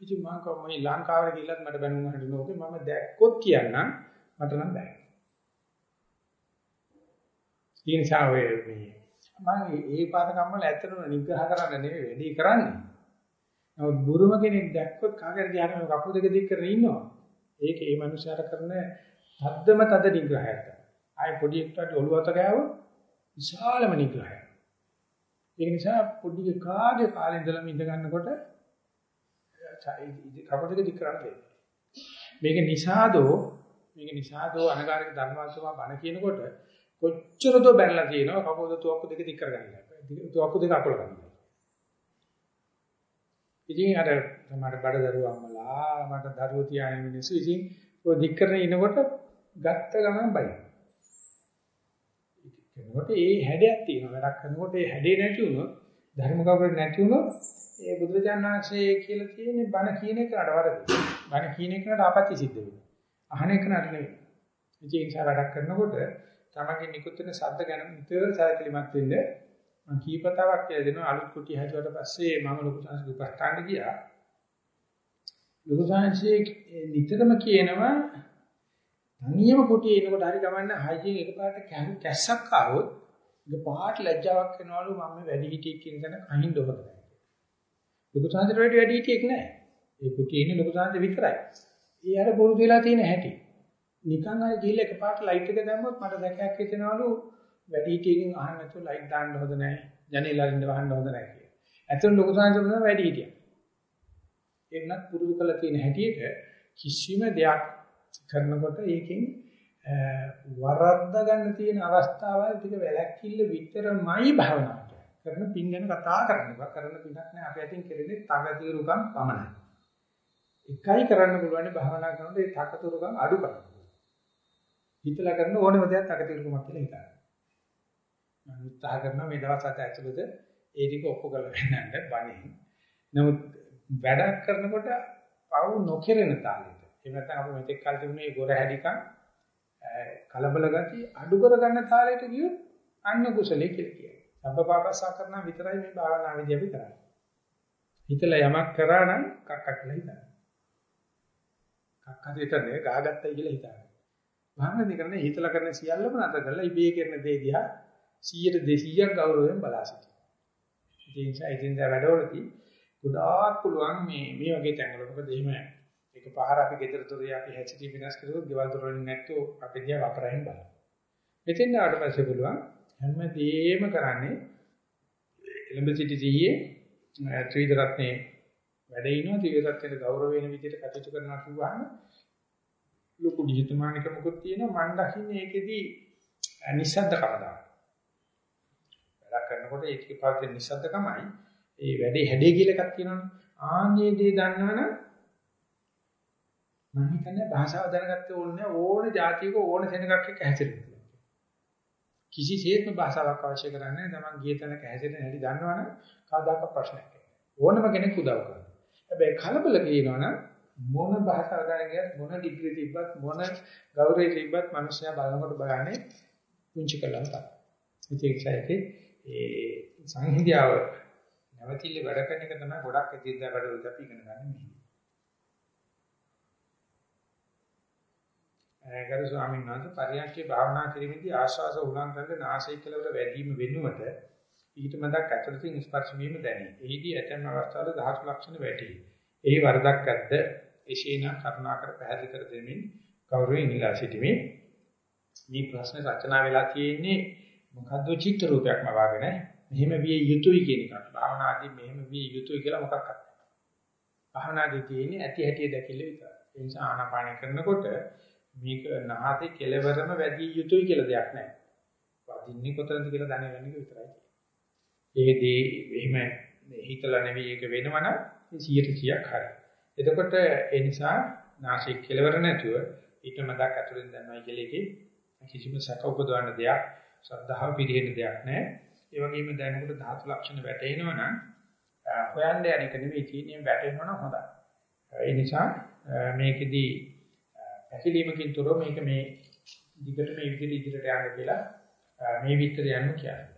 ඉතින් මම කව මේ ලංකාවට ගිහිල්ලත් මට බැනුම් අහන්න ඕකේ මම දැක්කොත් කියන්නම්. මට නම් බෑ. ඒ නිසා ඔය මේ මම ඒ පාත කම්මල ඇත්තටම නිග්‍රහ කරන්න නෙවෙයි වැඩි කරන්නේ. නමුත් බුරුම කෙනෙක් දැක්කොත් කාගෙන් දිහාම කකුල් දෙක දික් කරගෙන ඉන්නවා. ඒක ඒ මනුස්සයාට කරන තද්දම තද නිග්‍රහයක් තමයි. ආයේ පොඩි එක්කට ඔළුව අත ගෑවොත් විශාලම නිග්‍රහයක්. ඒ නිසා පොඩි කාගේ කාලේ ඉඳලම ඉඳ ගන්නකොට කපටක දික් කරන්න දෙන්නේ. මේක නිසාදෝ මේක නිසාදෝ අනගාരിക ධර්මාංශවා බණ කියනකොට කොච්චර දෝ බැලලා තියෙනවා කපෝද තුවක්කු දෙක දික් කරගන්න. තුවක්කු දෙක අකුල ගන්න. ඉතින් අර තමයි බඩ දරුවම්මලා මට දරුවෝ තියාගෙන මිනිස්සු ඉතින් ඔය දික් කරගෙන ඉනකොට ගත්ත ගමන් බයි. කෙනෙකුට ඒ හැඩයක් තියෙනවා. වැඩක් කරනකොට ඒ හැඩේ නැති වුණොත් ධර්ම කවුරුත් නැති වුණොත් ඒ බුදුරජාණන් වහන්සේ කියලා තියෙන්නේ බණ කියන එකට වරද. බණ කියන එකට ආපත්‍ය සිද්ධ වෙනවා. අහන එක නට නෙවෙයි. ඉතින් ඒ නිසා වැඩක් කරනකොට තමන්ගේ නිකුත් වෙන ශබ්ද ගැන නිතර සැලකිලිමත් වෙන්න මම කීපතාවක් කියලා දෙනවා අලුත් කුටි හැදුවට පස්සේ මම ලොකු සංස්කෘත උපස්ථාන ගියා. ලොකු සංස්කෘතයේ නිතරම කියනවා තනියම කුටි එනකොට හරි ගමන්න හයියෙන් එකපාරට කැස්සක් ආවොත් ඒක පාට ලැජ්ජාවක් වෙනවලු මම වැඩි හිටියෙක් කියන තැන කහින්න හොදලා. ලොකු සාන්තට වැඩි වැඩි හිටියෙක් නැහැ. ඒ කුටියේ ඉන්නේ ලොකු සාන්ත විතරයි. ඒ අර පුරුදු වෙලා තියෙන හැටි. නිකන් අර ගිහිල්ලා එකපාරට ලයිට් එක දැම්මොත් මට දැකයක් හිතෙනවලු වැඩි හිටියකින් අහන්න නැතුව ලයිට් දාන්න හොඳ නැහැ. ජනේලා ඉන්න වහන්න හොඳ නැහැ කියලා. ඇත්තට ලොකු සාන්ත තමයි වැඩි හිටියා. ඒ වුණත් පුරුදු කරලා තියෙන හැටියට කිසිම දෙයක් කරනකොට ඒකෙන් වරද්ද ගන්න තියෙන අවස්ථාවල් ටික වැලැක්කිල්ල විතරමයි භවනා කරන පින් ගැන කතා කරනවා. කරන පිනක් නෑ අපි අතින් කෙරෙන්නේ තකතිරුකම් පමණයි. එකයි කරන්න පුළුවන් භාවනා කරනකොට ඒ තකතිරුකම් අඩු කරන්න. හිතලා කරන ඕනෙම දෙයක් තකතිරුකමක් කියලා හිතන්න. මම උත්සාහ කරනවා මේ දවස් හත ඇතුළත ඒ ටික ඔප්පු කරලා ගන්නන්න බණින්. නමුත් වැඩක් කරනකොට පවු නොකිරෙන තාලෙට. එහෙම නැත්නම් අපි මෙතෙක් කල් තිබුණේ ගොර හැඩිකම් කලබල ගති අඩු කර ගන්න තාලෙට ගියොත් අන්න කුසලයේ කියලා කියනවා. සබ්බපාපස්සා කරන විතරයි මේ භාවනාවේදී අපි කරන්නේ. හිතලා යමක් කරා නම් කක්ක කියලා හිතන්න. කක්කදේතනේ ගහගත්තයි කියලා හිතන්නේ. භාවනාදී කරන්නේ හිතලා කරන සියල්ලම නැතර කරලා ඉබේ කරන දේ දිහා 100ට 200ක් ගෞරවයෙන් බලා සිටිනවා. ඒ නිසා ඉතින් දැන් වැඩවලදී ගොඩාක් පුළුවන් මේ මේ වගේ තැන්වල මොකද එහෙම එක පාර අපි ගෙදර දොරේ අපි හැසිරී වෙනස් කරුවොත් ගෙවල් දොර වලින් නැත්තෝ අපි දිහා වපරහින් බලන්න. මෙතෙන් ආවට පස්සේ පුළුවන් හැමදේම කරන්නේ එළඹ සිටි සිහියේ ත්‍රිවිධ රත්නේ වැඩ ඉනවා ත්‍රිවිධ රත්නයේ ගෞරව වෙන විදිහට කටයුතු කරනවා කියවහම ලොකු නිහතමානිකමකුත් තියෙනවා මම දකින්නේ ඒකෙදී නිස්සද්දකම දාන. වැඩ කරනකොට ඒකේ පවතින නිස්සද්දකමයි ඒ වැඩේ හැඩේ කියලා එකක් තියෙනවනේ. ආන්නේ දේ දන්නවනම් මම හිතන්නේ භාෂාව දැනගත්තේ ඕනේ ඕන જાතියක ඕන සෙනගක් එක්ක හැසිරෙන්න. කිසිසේත්ම භාෂාවක් අවශ්‍ය කරන්නේ නැහැ. තමන් ගිය තැනක හැසිරෙන හැටි දන්නවනම් කවදාක ප්‍රශ්නයක් නැහැ. ඕනම කෙනෙක් උදව් කරනවා. හැබැයි කලබල කියනවනම් මොන භාෂාව දැනගියත් මොන ඩිග්‍රී තිබ්බත් මොන ගෞරවය තිබ්බත් මිනිස්සයා බලනකොට බලන්නේ පුංචි කළා තමයි. ඒකයි ඒ සංහිඳියාව නැවතිලි වැඩ කරන එක තමයි ගොඩක් එදින්දා වැඩවලදී අපි ඉගෙන ගන්න මෙහි. ගරු ස්වාමීන් වහන්සේ පරියන්කේ භාවනා කිරීමේදී ආශ්වාස උලංඝනයේ නාසය කෙලවර වැඩිම වෙනුවට ඊට මදක් ඇතුළතින් ස්පර්ශ වීම දැනේ. එහිදී ඇතැම් අවස්ථාවල ධාතු ලක්ෂණ වැටේ. එහි වරදක් ඇද්ද? එසේනම් කරුණාකර පැහැදිලි කර දෙමින් කවුරුයි නිලා සිටීමේ මේ ප්‍රශ්න රචනා වෙලා තියෙන්නේ මොකද්ද චිත්‍ර රූපයක්ම වාගෙන මෙහෙම විය යුතුයි කියන එක. භාවනාදී මෙහෙම විය යුතුයි කියලා මොකක්ද? භාවනාදී තියෙන්නේ ඇති හැටි දැකෙල විතරයි. ඒ නිසා ආනාපාන කරනකොට මේක නහතේ කෙලවරම වැඩි යුතුයි කියලා දෙයක් නැහැ. වදින්නේ කොතනද කියලා දැනගන්න එක විතරයි. ඒකදී එහෙම හිතලා නෙවෙයි ඒක වෙනවනම් 100%ක් හරි. එතකොට ඒ නිසා නාසික කෙලවර නැතුව ඊටම දක් ඇතුලෙන් දැනවයි කියලා එකේ කිසිම සැක උපදවන්න දෙයක්, ශ්‍රද්ධාව පිළිහෙන දෙයක් නැහැ. ඒ වගේම දැනනකොට ධාතු ලක්ෂණ වැටෙනවනම් හොයන්න යන එක නෙවෙයි තියෙන්නේ වැටෙනවනම් හොඳයි. ඒ නිසා මේකෙදී පැකිලීමකින් තොරව මේක මේ දිගට මේ විදිහට ඉදිරියට යන්න කියලා මේ විතර යන්න කියන්නේ.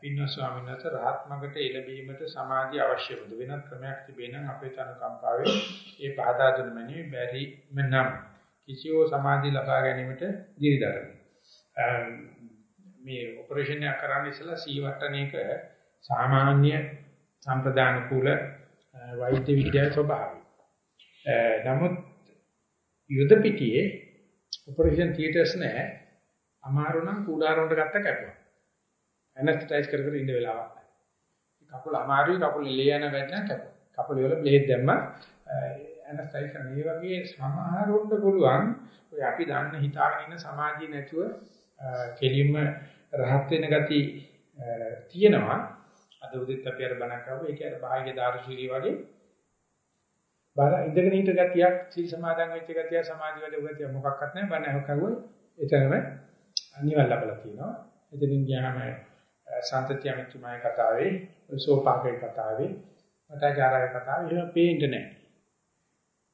පින්න ස්වාමීන් වහන්සේ රහත් මගට එළඹීමට සමාධිය අවශ්‍ය වුද වෙනත් ක්‍රමයක් තිබේ නම් අපේ තන කම්පාවේ ඒ පහදා දුන්න මැනවි බැරි මනම් කිසියෝ සමාධිය ලබා ගැනීමට දිරිදරන. මේ ඔපරේෂන් එක කරන්න ඉස්සලා සීවට්ටණයක සාමාන්‍ය සම්ප්‍රදාන කුල වෛද්‍ය විද්‍යාවේ ස්වභාවය. නමුත් යුද පිටියේ ඔපරේෂන් තියටර්ස් නැහැ. අමාරු නම් කුඩාරොන්ට ගත්ත කැපුවා. ඇනස්තයිස් කර කර ඉන්න වෙලාවක් නැහැ. කකුල අමාරුයි කකුල ලේ යන වැඩ කැපුවා. කකුල වල බ්ලේඩ් දැම්ම ඇනස්තයිස් කරන. මේ වගේ සමහරුන්ට පුළුවන් ඔය අපි දන්න හිතාගෙන ඉන්න සමාජිය නැතුව කෙලින්ම රහත් වෙන ගති තියෙනවා. අද උදේත් අපි අර බණක් අහුවා. ඒක අර බාහිර දාර්ශනිකී වගේ බාර ඉඳගෙන හිට ගතියක් සීල් සමාදන් වෙච්ච ගතිය සමාධි වැඩ ගතිය මොකක්වත් නැහැ. බණ අහුවා එතනම නිවන් ලැබලා තියෙනවා. එතනින් ගියාම සම්තතිය මිතුමාගේ කතාවේ සෝපාකේ කතාවේ මතජාරාවේ කතාවේ එහෙම පේන්නේ නැහැ.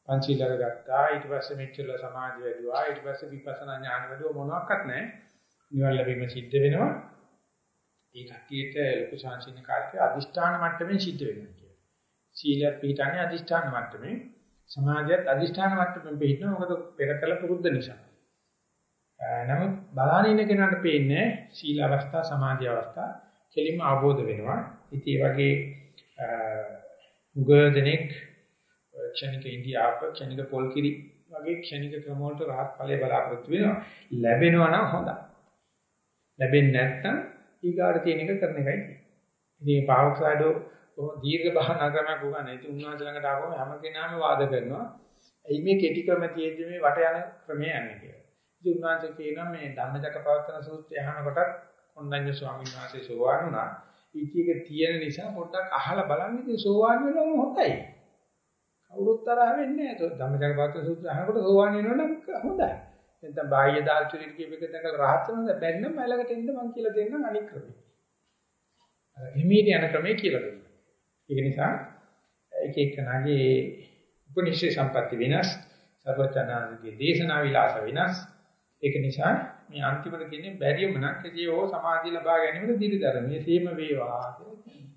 පංචීලර ගත්තා ඊට පස්සේ මෙච්චර සමාධි වැඩිවා. ඊට පස්සේ විපස්සනා ඥාන වැඩිව. මොනවත් නැහැ. නිවන් ලැබීම සිද්ධ වෙනවා. ඒ කට්ටියට ලොකු සංසින්න කාර්යය අදිෂ්ඨාන මට්ටමින් සිද්ධ වෙනවා කියන්නේ. සීලයක් පිළිටන්නේ අදිෂ්ඨාන මට්ටමේ සමාධියත් අදිෂ්ඨාන මට්ටමින් පිළිටනවා මොකද පෙර කළ පුරුද්ද නිසා. නමුත් බලන ඉන්න කෙනාට පේන්නේ සීල අවස්ථා සමාධි අවස්ථා කෙලින්ම අවබෝධ වෙනවා. ඉතින් ඒ වගේ උගදෙනෙක් ක්ෂණික ඉන්දියාප ක්ෂණික පොල්කිරි වගේ ක්ෂණික ක්‍රම වලට රහත් ඵලය බලාපොරොත්තු වෙනවා. ලැබෙනවා නම් හොඳයි. ලැබෙන්නේ නැත්නම් ඊගාට තියෙන එක කරන එකයි තියෙන්නේ. ඉතින් පාවොක්සයිඩෝ කොහොම දීර්ඝ භාවනා ක්‍රමයක් උගන්වන. ඉතින් උන්වහන්සේ ළඟට ආවම හැම කෙනාම වාද කරනවා. එයි මේ කෙටි ක්‍රම තියෙද්දි මේ වට යන ක්‍රමය යන්නේ කියලා. ඉතින් උන්වහන්සේ කියනවා මේ ධම්මචක්කපවත්තන සූත්‍රය අහනකොට කොණ්ඩඤ්ඤ ස්වාමීන් වහන්සේ සෝවාන් වුණා. ඊටික තියෙන නිසා පොඩ්ඩක් අහලා බලන්න ඉතින් සෝවාන් වෙනවම හොඳයි. කවුරුත් තරහ වෙන්නේ නැහැ. ධම්මචක්කපවත්තන සූත්‍රය අහනකොට සෝවාන් වෙනවනම් හොඳයි. නැත්නම් බාහ්‍ය දාර්ශනික කියපෙක දැකලා රහත් වෙනවද බැන්නම් මලකට එන්න මං කියලා දෙන්නම් අනික් ක්‍රමය. අර හිමීට යන ක්‍රමය කියලා දෙන්න. ඒක නිසා එක එකනාගේ උපනිෂේ සම්පatti වෙනස්, සර්වචනාගේ දේශනා විලාස වෙනස්. ඒක නිසා මේ අන්තිමට කියන්නේ බැරියම නැකදී ඕ සමාධිය ලබා ගැනීමට දිලිදර මේ සීම වේවා කියලා කියනවා.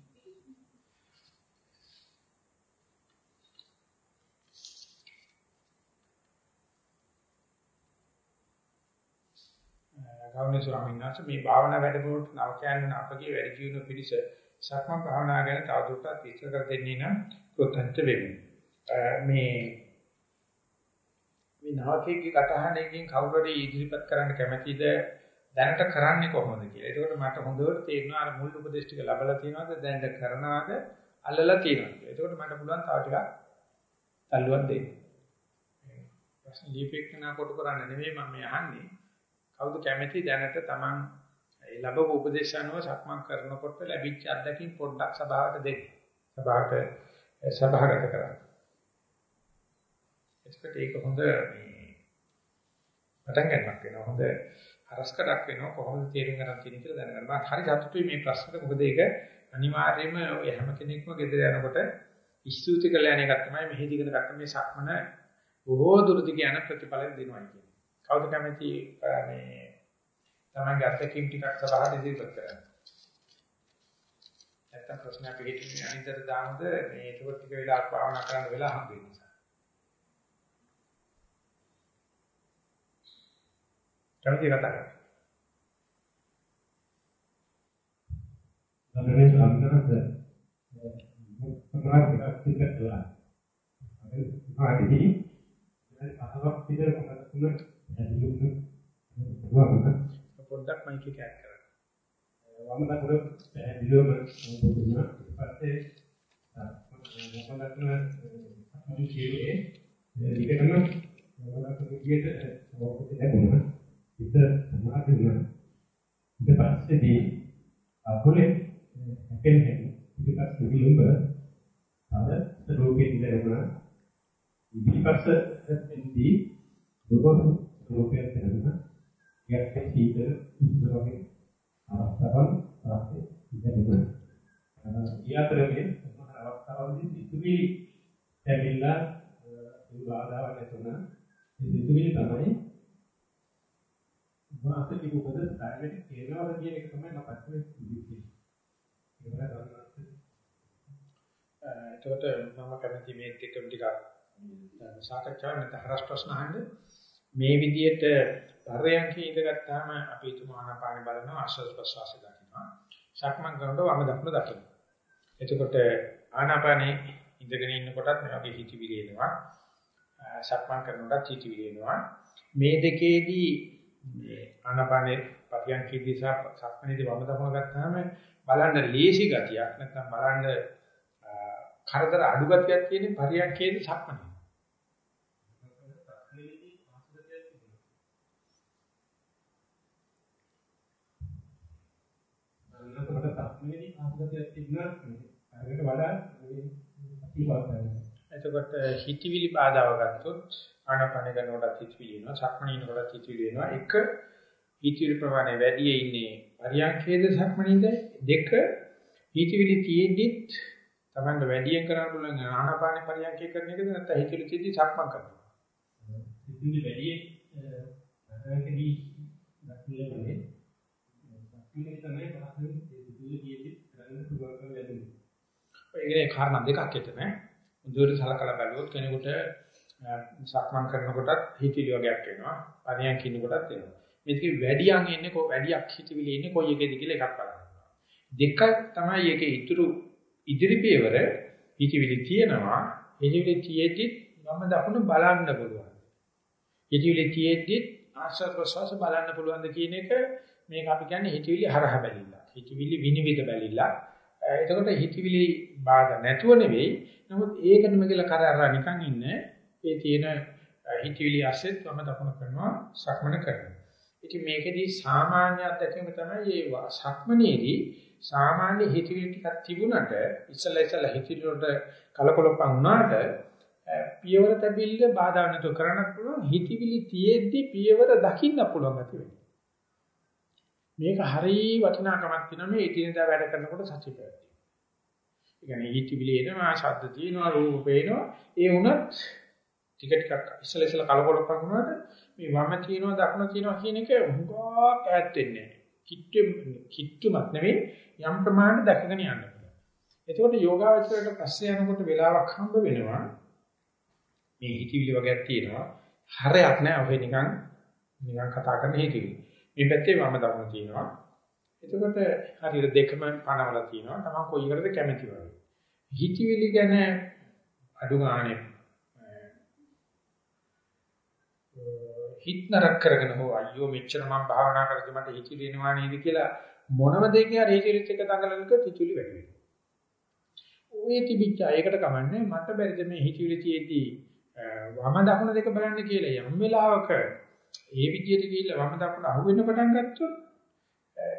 ගෞරවනීය ස්වාමීන් වහන්සේ මේ භාවනා වැඩමුළුවට නවකයන් අපගේ වැඩි ජීවන පිළිස සක්මන් භාවනා ගැන තවදුරටත් විස්තර කර දෙන්නේ නම් කෘතඥ වෙමි. මේ මේ නවකයේ කටහඬකින් කවුරු හරි ඉදිරිපත් කරන්න කැමැතිද දැනට කරන්නේ කොහොමද කියලා. ඒකෝට මට හොඳට තේරෙනවා අර මුල් උපදේශ ටික ලැබලා තියෙනවද දැන් කරනවාද අල්ලලා තියෙනවද කියලා. ඒකෝට මට පුළුවන් තව ටිකක් තල්ලුවක් දෙන්න. ප්‍රශ්න ලියපෙන්න කොට කරන්න නෙමෙයි මම මේ අහන්නේ. කවුද කැමැති දැනට Taman ඒ ලැබපු උපදේශ අනුව සක්මන් කරනකොට ලැබිච්ච අත්දැකීම් පොඩ්ඩක් සභාවට දෙන්න. සභාවට සභාගත කරන්න. ඒකට ඒක හොඳ මේ පටන් ගන්නක් වෙනවා. හොඳ හරස්කඩක් වෙනවා කොහොමද තේරුම් ගන්න තියෙන්නේ කියලා දැනගන්න. මම හරි සතුටුයි මේ ප්‍රශ්නෙට. මොකද ඒක අනිවාර්යයෙන්ම ඔය හැම කෙනෙක්ම ගෙදර යනකොට ඉස්තුති කළ යන එකක් තමයි මෙහෙදි ඉගෙන ගන්න මේ සක්මන බොහෝ දුරදි කියන ප්‍රතිඵල දෙනවා කියන්නේ. කවුද කැමති මේ තමන්ගේ අත්දැකීම් ටිකක් සභාවට ඉදිරිපත් කරන්න. නැත්තම් ප්‍රශ්නයක් පිළිතුරු අනිතර දානද මේ ඒක ටික වෙලාවක් භාවනා කරන්න වෙලා හම්බ වෙනවා. කැමති කතා කරන්න. අපේ සම්මත මොනවද පිටට කළා. අපි පාටි ඉතින් අහවක් විතර මොකද තුන පොඩ්ඩක් මයික් එක ඇඩ් කරන්න. වම දකුණ පැහැදිලිවම දුන්නා. ඊපස්සේ මොකද තුන අපි කියන්නේ ඊටකම මොනවද විදියට මොකද ලැබුණා. හිත සමාධි වුණා. ඊට පස්සේදී අකුලේ හැකෙන හැටි ඊට පස්සේ විලුඹ තව රූපේ ඉඳලා ඉදිරිපස්සෙන්දී දුක රූපයක් දැනුණා. යක්කේ සීතල උස්තරෝගේ අවස්ථාවන් පස්සේ ඉඳලා ඊයතරේ සමහර අවස්ථාවලදී සිතුවිලි ඇවිල්ලා ඒ බාධාවක් නැතුණා. ඒ සිතුවිලි තමයි වාසක කිව්වද කාර්යයට කියනවාද කියන එක තමයි මම අත්දැකීම් කිව්වේ. ඒක තමයි එතකොට මම කැමති මේ ටිකම ටිකක් සාකච්ඡාවක් නැත්නම් හරස් ප්‍රශ්න අහන්න මේ විදිහට පරයන්කේ ඉඳගත්තාම අපි තුමා ආනාපාන බලනවා ආශ්වාස ප්‍රශ්වාස දකිනවා සක්මන් කරනකොට වම දකුණ දකිනවා. එතකොට ආනාපානේ ඉඳගෙන ඉන්නකොටත් මේ වගේ හිතවිලි එනවා සක්මන් කරනකොටත් හිතවිලි එනවා මේ දෙකේදී මේ ආනාපානේ පරයන්කේදී සහ සක්මනේදී වම දකුණ ගත්තාම බලන්න ලේසි ගතියක් නැත්නම් බලන්න කරදර අඩු ගතියක් තියෙන පරියන්කේදී සක්මනේ. සක්මනේදී ආසගතියක් තිබුණා. ඒකට වඩා මේ එතකොට හිතවිලි බාධාව ගත්තොත් ආනපන කරනකොට හිතවිලි එනවා සක්මණේනකොට හිතවිලි එනවා. එක හිතවිලි ප්‍රමාණය වැඩි ඉන්නේ පරියන්කේද සක්මණේද? දෙක හිතවිලි තියෙද්දිත් Tamanda වැඩියෙන් කරන්න පුළුවන් ආනාපාන පරියන්කේ කරන එකද නැත්නම් හිතවිලි තියෙද්දි සක්මන් කරනවා? හිතවිලි වැඩියෙන් අරකදී දක්ෂිලනේ දක්ෂිලේ තමයි ප්‍රශ්නේ හිතවිලි තියෙද්දි කරන්න පුළුවන් ලැබෙන්නේ ඒකේ කාරණා දෙකක් එතන. මුදුවට සලකලා බලුවොත් කෙනෙකුට සක්මන් කරනකොටත් හිතවිලි වගේක් එනවා. පරියන්ක ඉන්නකොටත් එනවා. මේකේ වැඩියන් ඉන්නේ කො වැඩියක් හිතවිලි ඉන්නේ කොයි එකේද කියලා එකක් බලන්න. දෙක තමයි ඒකේ ඉතුරු ඉදිරි පියවර හිතවිලි තියෙනවා. හිතවිලි තියෙද්දි මම දකුණ බලන්න පුළුවන්. හිතවිලි තියෙද්දි ආශ්‍රව ප්‍රසවාස බලන්න පුළුවන්ද කියන එක මේක අපි කියන්නේ හිතවිලි හරහ බැලිලා. හිතවිලි විනිවිද බැලිලා එතකොට හිතවිලි බාධා නැතුව නෙවෙයි නමුත් ඒකනම කියලා කර අර නිකන් ඉන්නේ ඒ තියෙන හිතවිලි ඇසෙත් මම දකුණ කරනවා සක්මන කරනවා ඉතින් මේකෙදී සාමාන්‍ය අත්දැකීම තමයි මේ සක්මනේදී සාමාන්‍ය හිතවිලි ටිකක් තිබුණට ඉස්සලා ඉස්සලා හිතවිලි වලට කලකොලපන් වුණාට පියවර තැබිල්ල බාධා නැතුව කරන්නත් පුළුවන් හිතවිලි තියෙද්දි පියවර දකින්න පුළුවන් ඇති වෙන්නේ. මේක හරිය වටිනාකමක් තියෙනවා මේ ඉතිනදා වැඩ කරනකොට සත්‍ය පැවැත්ම. ඒ කියන්නේ හිතවිලි එනවා, ශබ්ද තියෙනවා, රූප පේනවා. ඒ වුණත් ටික ටිකක් ඉස්සලා ඉස්සලා කලකොලපන් වුණාට මේ වම තියෙනවා, දකුණ තියෙනවා කියන එක හුඟක් ඈත් වෙන්නේ නැහැ. කිට්ටු කිට්ටුමත් නෙවෙයි යම් ප්‍රමාණයක් දැකගෙන යන්න පුළුවන්. එතකොට යෝගාවචරයට පස්සේ යනකොට වෙලාවක් හම්බ වෙනවා. මේ හිතවිලි වගේක් තියෙනවා. හරයක් නෑ ඔය නිකන් නිකන් කතා කරන හිතවිලි. මේ පැත්තේ වම දකුණ තියෙනවා. එතකොට හරියට දෙකම පනවල තියෙනවා. තමන් කොයි එකටද කැමති වගේ. හිතවිලි ගැන අඩු ගානේ හිත නරක කරගෙන හෝ අයියෝ මෙච්චර මම භාවනා කරද්දි මට හිතවිලි එනවා නේද කියලා මොනම දෙයකින් හරි හිතවිලිත් එක දඟලනක හිතවිලි වැඩි වෙනවා. ඔය තිබිච්ච අයකට කමන්නේ මට බැරිද මේ හිතවිලි තියේදී වම දකුණ දෙක බලන්න කියලා යම් වෙලාවක ඒ විදිහට ගිහිල්ලා වම දකුණ අහු වෙන්න පටන් ගත්තොත්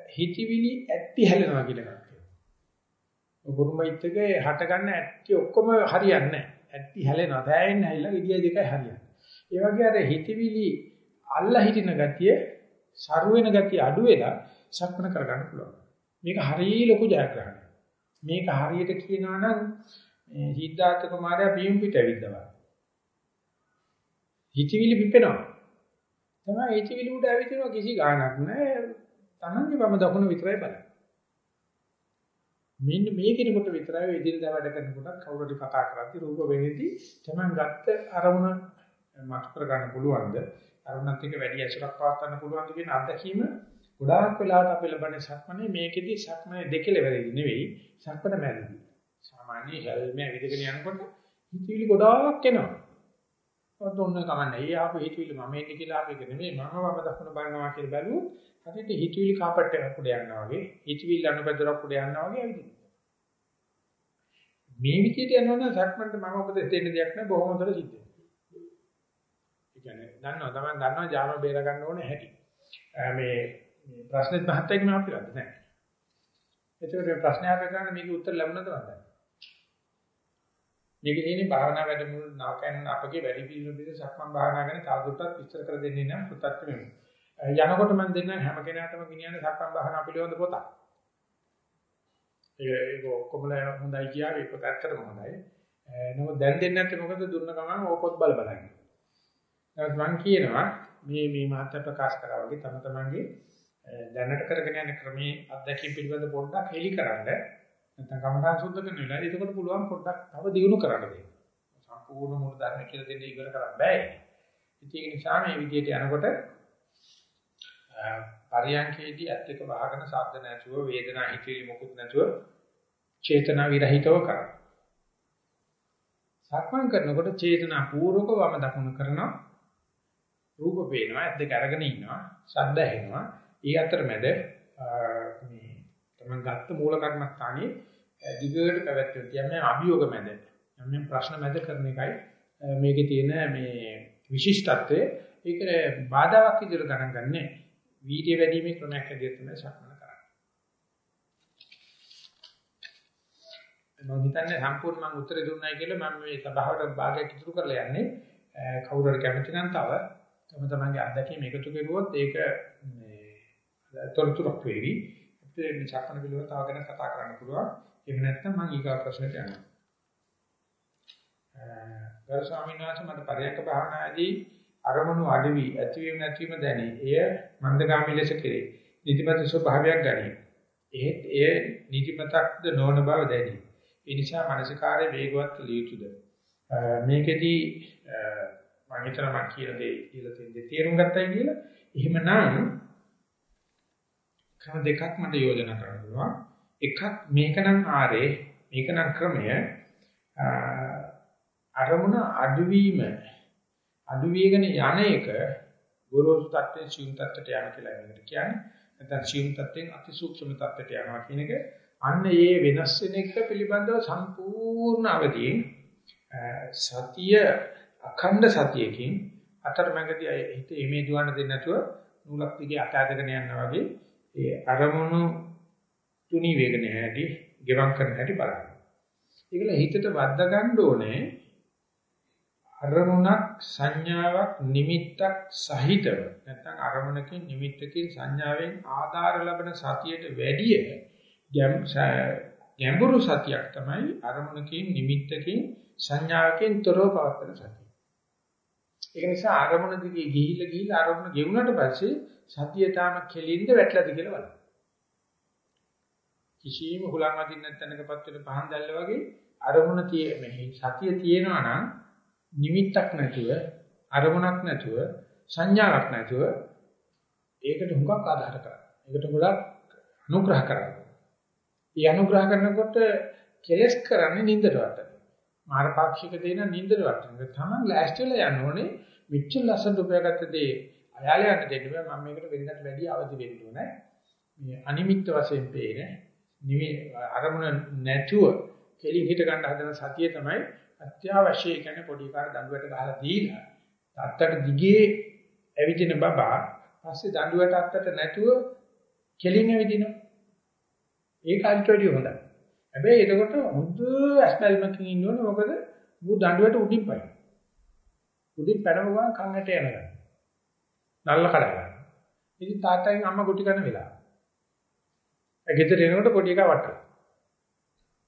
හිතවිලි ඇත්ති හැලෙනවා කියලා එකක් තියෙනවා. ගුරුමයිත්ගේ හට ගන්න ඇත්ති ඔක්කොම හරියන්නේ නැහැ. ඇත්ති හැලෙනවා. දැයෙන්නේ නැහිලා විදිය දෙකයි හරියන්නේ. ඒ වගේ අර හිතවිලි අල්ලා හිටින ගතිය, සරු වෙන ගතිය අඩු වෙලා සක්මන කරගන්න පුළුවන්. මේක හරිය ලොකු ජයග්‍රහණයක්. මේක හරියට කියනවා නම් මේ සිද්ධාර්ථ කුමාරයා බිම් පිට ඇවිද්දා. හිතවිලි පිපෙනවා. තමයි හිතවිලි උඩ ඇවිදිනවා කිසි ගාණක් නැහැ. Tamange වම දකුණ විතරයි බලන්නේ. මෙන්න මේ කෙනෙකුට විතරයි එදිනදා වැඩ කරනකොට කවුරු හරි කතා කරද්දී රූප වෙනෙදී Taman ගත්ත අරමුණ මත කර ගන්න පුළුවන්ද? අරමුණත් එක්ක වැඩි ඇසුරක් පවත්වන්න පුළුවන්ද කියන අත්දැකීම ගොඩාක් වෙලාවට අපි ලබන්නේ සක්මනේ මේකෙදි සක්මනේ දෙකලෙවරේදී නෙවෙයි සක්මන මැදදී. සාමාන්‍ය හැල්මේ විදගෙන යනකොට හිතවිලි ගොඩාක් එනවා. ඔන්න කමන්නේ. ඒ ආපු හිතවිලි මම එන්නේ කියලා අපි නෙමෙයි මම වම දකුණ බලනවා කියලා බැලුවොත් හරියට හිතවිලි කාපට් එකක් උඩ යනවා වගේ හිතවිලි අනුබදරක් උඩ යනවා වගේ ඇවිදිනවා. මේ විදිහට යනවනම් සක්මන්ට මම උපදෙස් දෙන්න දෙයක් නෑ බොහොම හොඳට සිද්ධ වෙනවා. ඒ කියන්නේ දන්නවා තමයි දන්නවා ජාම බේර ගන්න ඕනේ හැටි. මේ මේ ප්‍රශ්නෙත් මහත්තයෙක් මම අපිට නෑ. එතකොට මේ ප්‍රශ්නය අපේ කරන්න මේක උත්තර ලැබුණද වන්දන? මේක තියෙන්නේ භාවනා වැඩමුළු නාකයන් අපගේ වැඩි පිළිවෙල පිට සක්මන් භාවනා ගැන තවදුරටත් විස්තර කර දෙන්නේ නම් පුතත් මෙමු. යනකොට මම දෙන්න හැම කෙනාටම ගෙනියන සක්මන් භාවනා පිළිබඳ පොතක්. ඒක ඒක ඔක්කොමල හොඳයි කියාවේ ඒක ඇත්තටම හොඳයි. නමුත් දැන් දෙන්නේ නැත්නම් මොකද දුන්න ගමන් ඕක පොත් බල බලන්නේ. නමුත් මම කියනවා මේ මේ මාත්‍ය ප්‍රකාශ කරා වගේ තම තමන්ගේ දැනට කරගෙන යන ක්‍රමයේ අත්දැකීම් පිළිබඳ පොඩ්ඩක් හෙලි කරන්න නැත්නම් කමඨාන් සුද්ධ කරන වෙලාවේ එතකොට පුළුවන් පොඩ්ඩක් තව දියුණු කරන්න දෙන්න. සම්පූර්ණ මූල ධර්ම කියලා දෙන්න ඉවර කරන්න බෑ. ඒක නිසා මේ විදිහට යනකොට පරියන්කේදී ඇත්ත එක වහගෙන ශබ්ද නැතුව වේදනා හිතේලි මොකුත් නැතුව චේතනා විරහිතව කරන්න. සක්මන් කරනකොට චේතනා පූර්වක වම දකුණ කරනවා. රූප පේනවා, ඇත්ත දෙක අරගෙන ඉන්නවා, ශබ්ද ඇහෙනවා. ඊ අතරමැද මේ තමන් ගත්ත මූල කර්මස්ථානයේ දිගට පැවැත්වෙන තියන්නේ අභියෝග මැද. යම් ප්‍රශ්න මැද කරන එකයි මේකේ තියෙන මේ විශිෂ්ටත්වය. ඒක බාධාවක් විදිහට ගණන් ගන්නෑ. වීර්ය වැඩිමේ ක්‍රමයක් හැටියට තමයි සක්මන කරන්නේ. මම හිතන්නේ සම්පූර්ණ මම උත්තර දුන්නයි කියලා මම මේ සභාවට භාගයක් ඉතුරු කරලා යන්නේ. කවුරු හරි කැමති නම් තව තම තමන්ගේ අත්දැකීම් එකතු කරුවොත් ඒක මේ තොරතුරක් වේවි. අපිට මේ සක්මන පිළිවෙල තව ගැන කතා කරන්න පුළුවන්. එහෙම නැත්නම් මම ඊගා ප්‍රශ්නට යනවා. ගරු ස්වාමීන් වහන්සේ මට පරයන්ක භාවනාදී අරමුණු අඩවි ඇතිවීම නැතිවීම දැනේ. එය මන්දගාමී ලෙස කෙරේ. නිදිමත ස්වභාවයක් ගනී. එහෙත් එය නිදිමතක්ද නොවන බව දැනේ. ඒ නිසා මානසිකාරයේ වේගවත් කළ යුතුද? මේකෙදී මම හිතනවා මම කියන දේ කියලා තියෙන්නේ තේරුම් ගත්තයි කියලා. එහෙමනම් ක්‍රම දෙකක් මට යෝජනා කරන්න පුළුවන්. එකක් මේකනම් ආරේ මේකනම් ක්‍රමය අරමුණ අඩුවීම අඩු වේගන යන එක ගොරෝසු තත්ත්වයෙන් සියුම් තත්ත්වයට යන කියලා එකට කියන්නේ. නැත්නම් සියුම් තත්ත්වයෙන් අතිසූක්ෂම තත්ත්වයට යනවා කියන එක අන්න ඒ වෙනස් වෙන එක පිළිබඳව සම්පූර්ණ අවදීන් සතිය අඛණ්ඩ සතියකින් අතරමැදදී හිත එමේ දුවන්න දෙන්නේ නැතුව නූලක් දිගේ අත ඇදගෙන යනවා වගේ ඒ අරමුණු තුනි වේගන හැටි ගෙවම් කරන හැටි බලන්න. ඒකල හිතට වද්දා ගන්න ඕනේ අරමුණක් සංඥාවක් නිමිත්තක් සහිතව නැත්නම් අරමුණකින් නිමිත්තකින් සංඥාවෙන් ආධාර ලැබෙන සතියට වැඩිය ගැඹුරු සතියක් තමයි අරමුණකින් නිමිත්තකින් සංඥාවකින් තොරව පවත්වන සතිය. ඒක නිසා අරමුණ දිගේ ගිහිල්ලා ගිහිල්ලා අරමුණ ගෙවුනට පස්සේ සතිය තාම කෙලින්ද වැටලාද කියලා බලන්න. කිසිම හුලං අදින්න නැත්නම්කපත් වෙන පහන් දැල්ල වගේ අරමුණ tie මේ සතිය තියෙනවා නම් නිමිත්තක් නැතුව අරමුණක් නැතුව සංඥාවක් නැතුව ඒකට හුඟක් ආධාර කරනවා. ඒකට ගොඩක් අනුග්‍රහ කරනවා. ඒ අනුග්‍රහ කරනකොට කෙලස් කරන්නේ නින්දට වටන. මාරපාක්ෂික දෙන නින්දට වටන. තමන් ලෑස්තිලා යන්න ඕනේ මෙච්චර ලස්සන උපයාගත්ත දේ අයාල යන්න දෙන්න බෑ මම මේකට වෙනකට වැඩි අවදි වෙන්න ඕනේ. මේ අනිමිත්ත වශයෙන් පේන නිවි අරමුණ නැතුව කෙලින් හිට ගන්න හදන සතිය තමයි අත්‍යවශ්‍ය කියන්නේ පොඩි කාර දඬුවට ගහලා දීලා අත්තට දිගේ ඇවිදින බබා පස්සේ දඬුවට අත්තට නැතුව කෙලින් ඇවිදිනවා. ඒක අන්ට වැඩිය හොඳයි. හැබැයි එතකොට හොඳ ඇස්පල්මකින් ඉන්න ඕනේ මොකද මු දඬුවට උඩින් පයින්. උඩින් පැනවුවා කන්නට යනවා. නල්ල කඩ ගන්න. ඉතින් තාත්තගෙන් අම්මා ගුටි කන වෙලාව. ඒ ගෙදර එනකොට පොඩි එකා වටලා.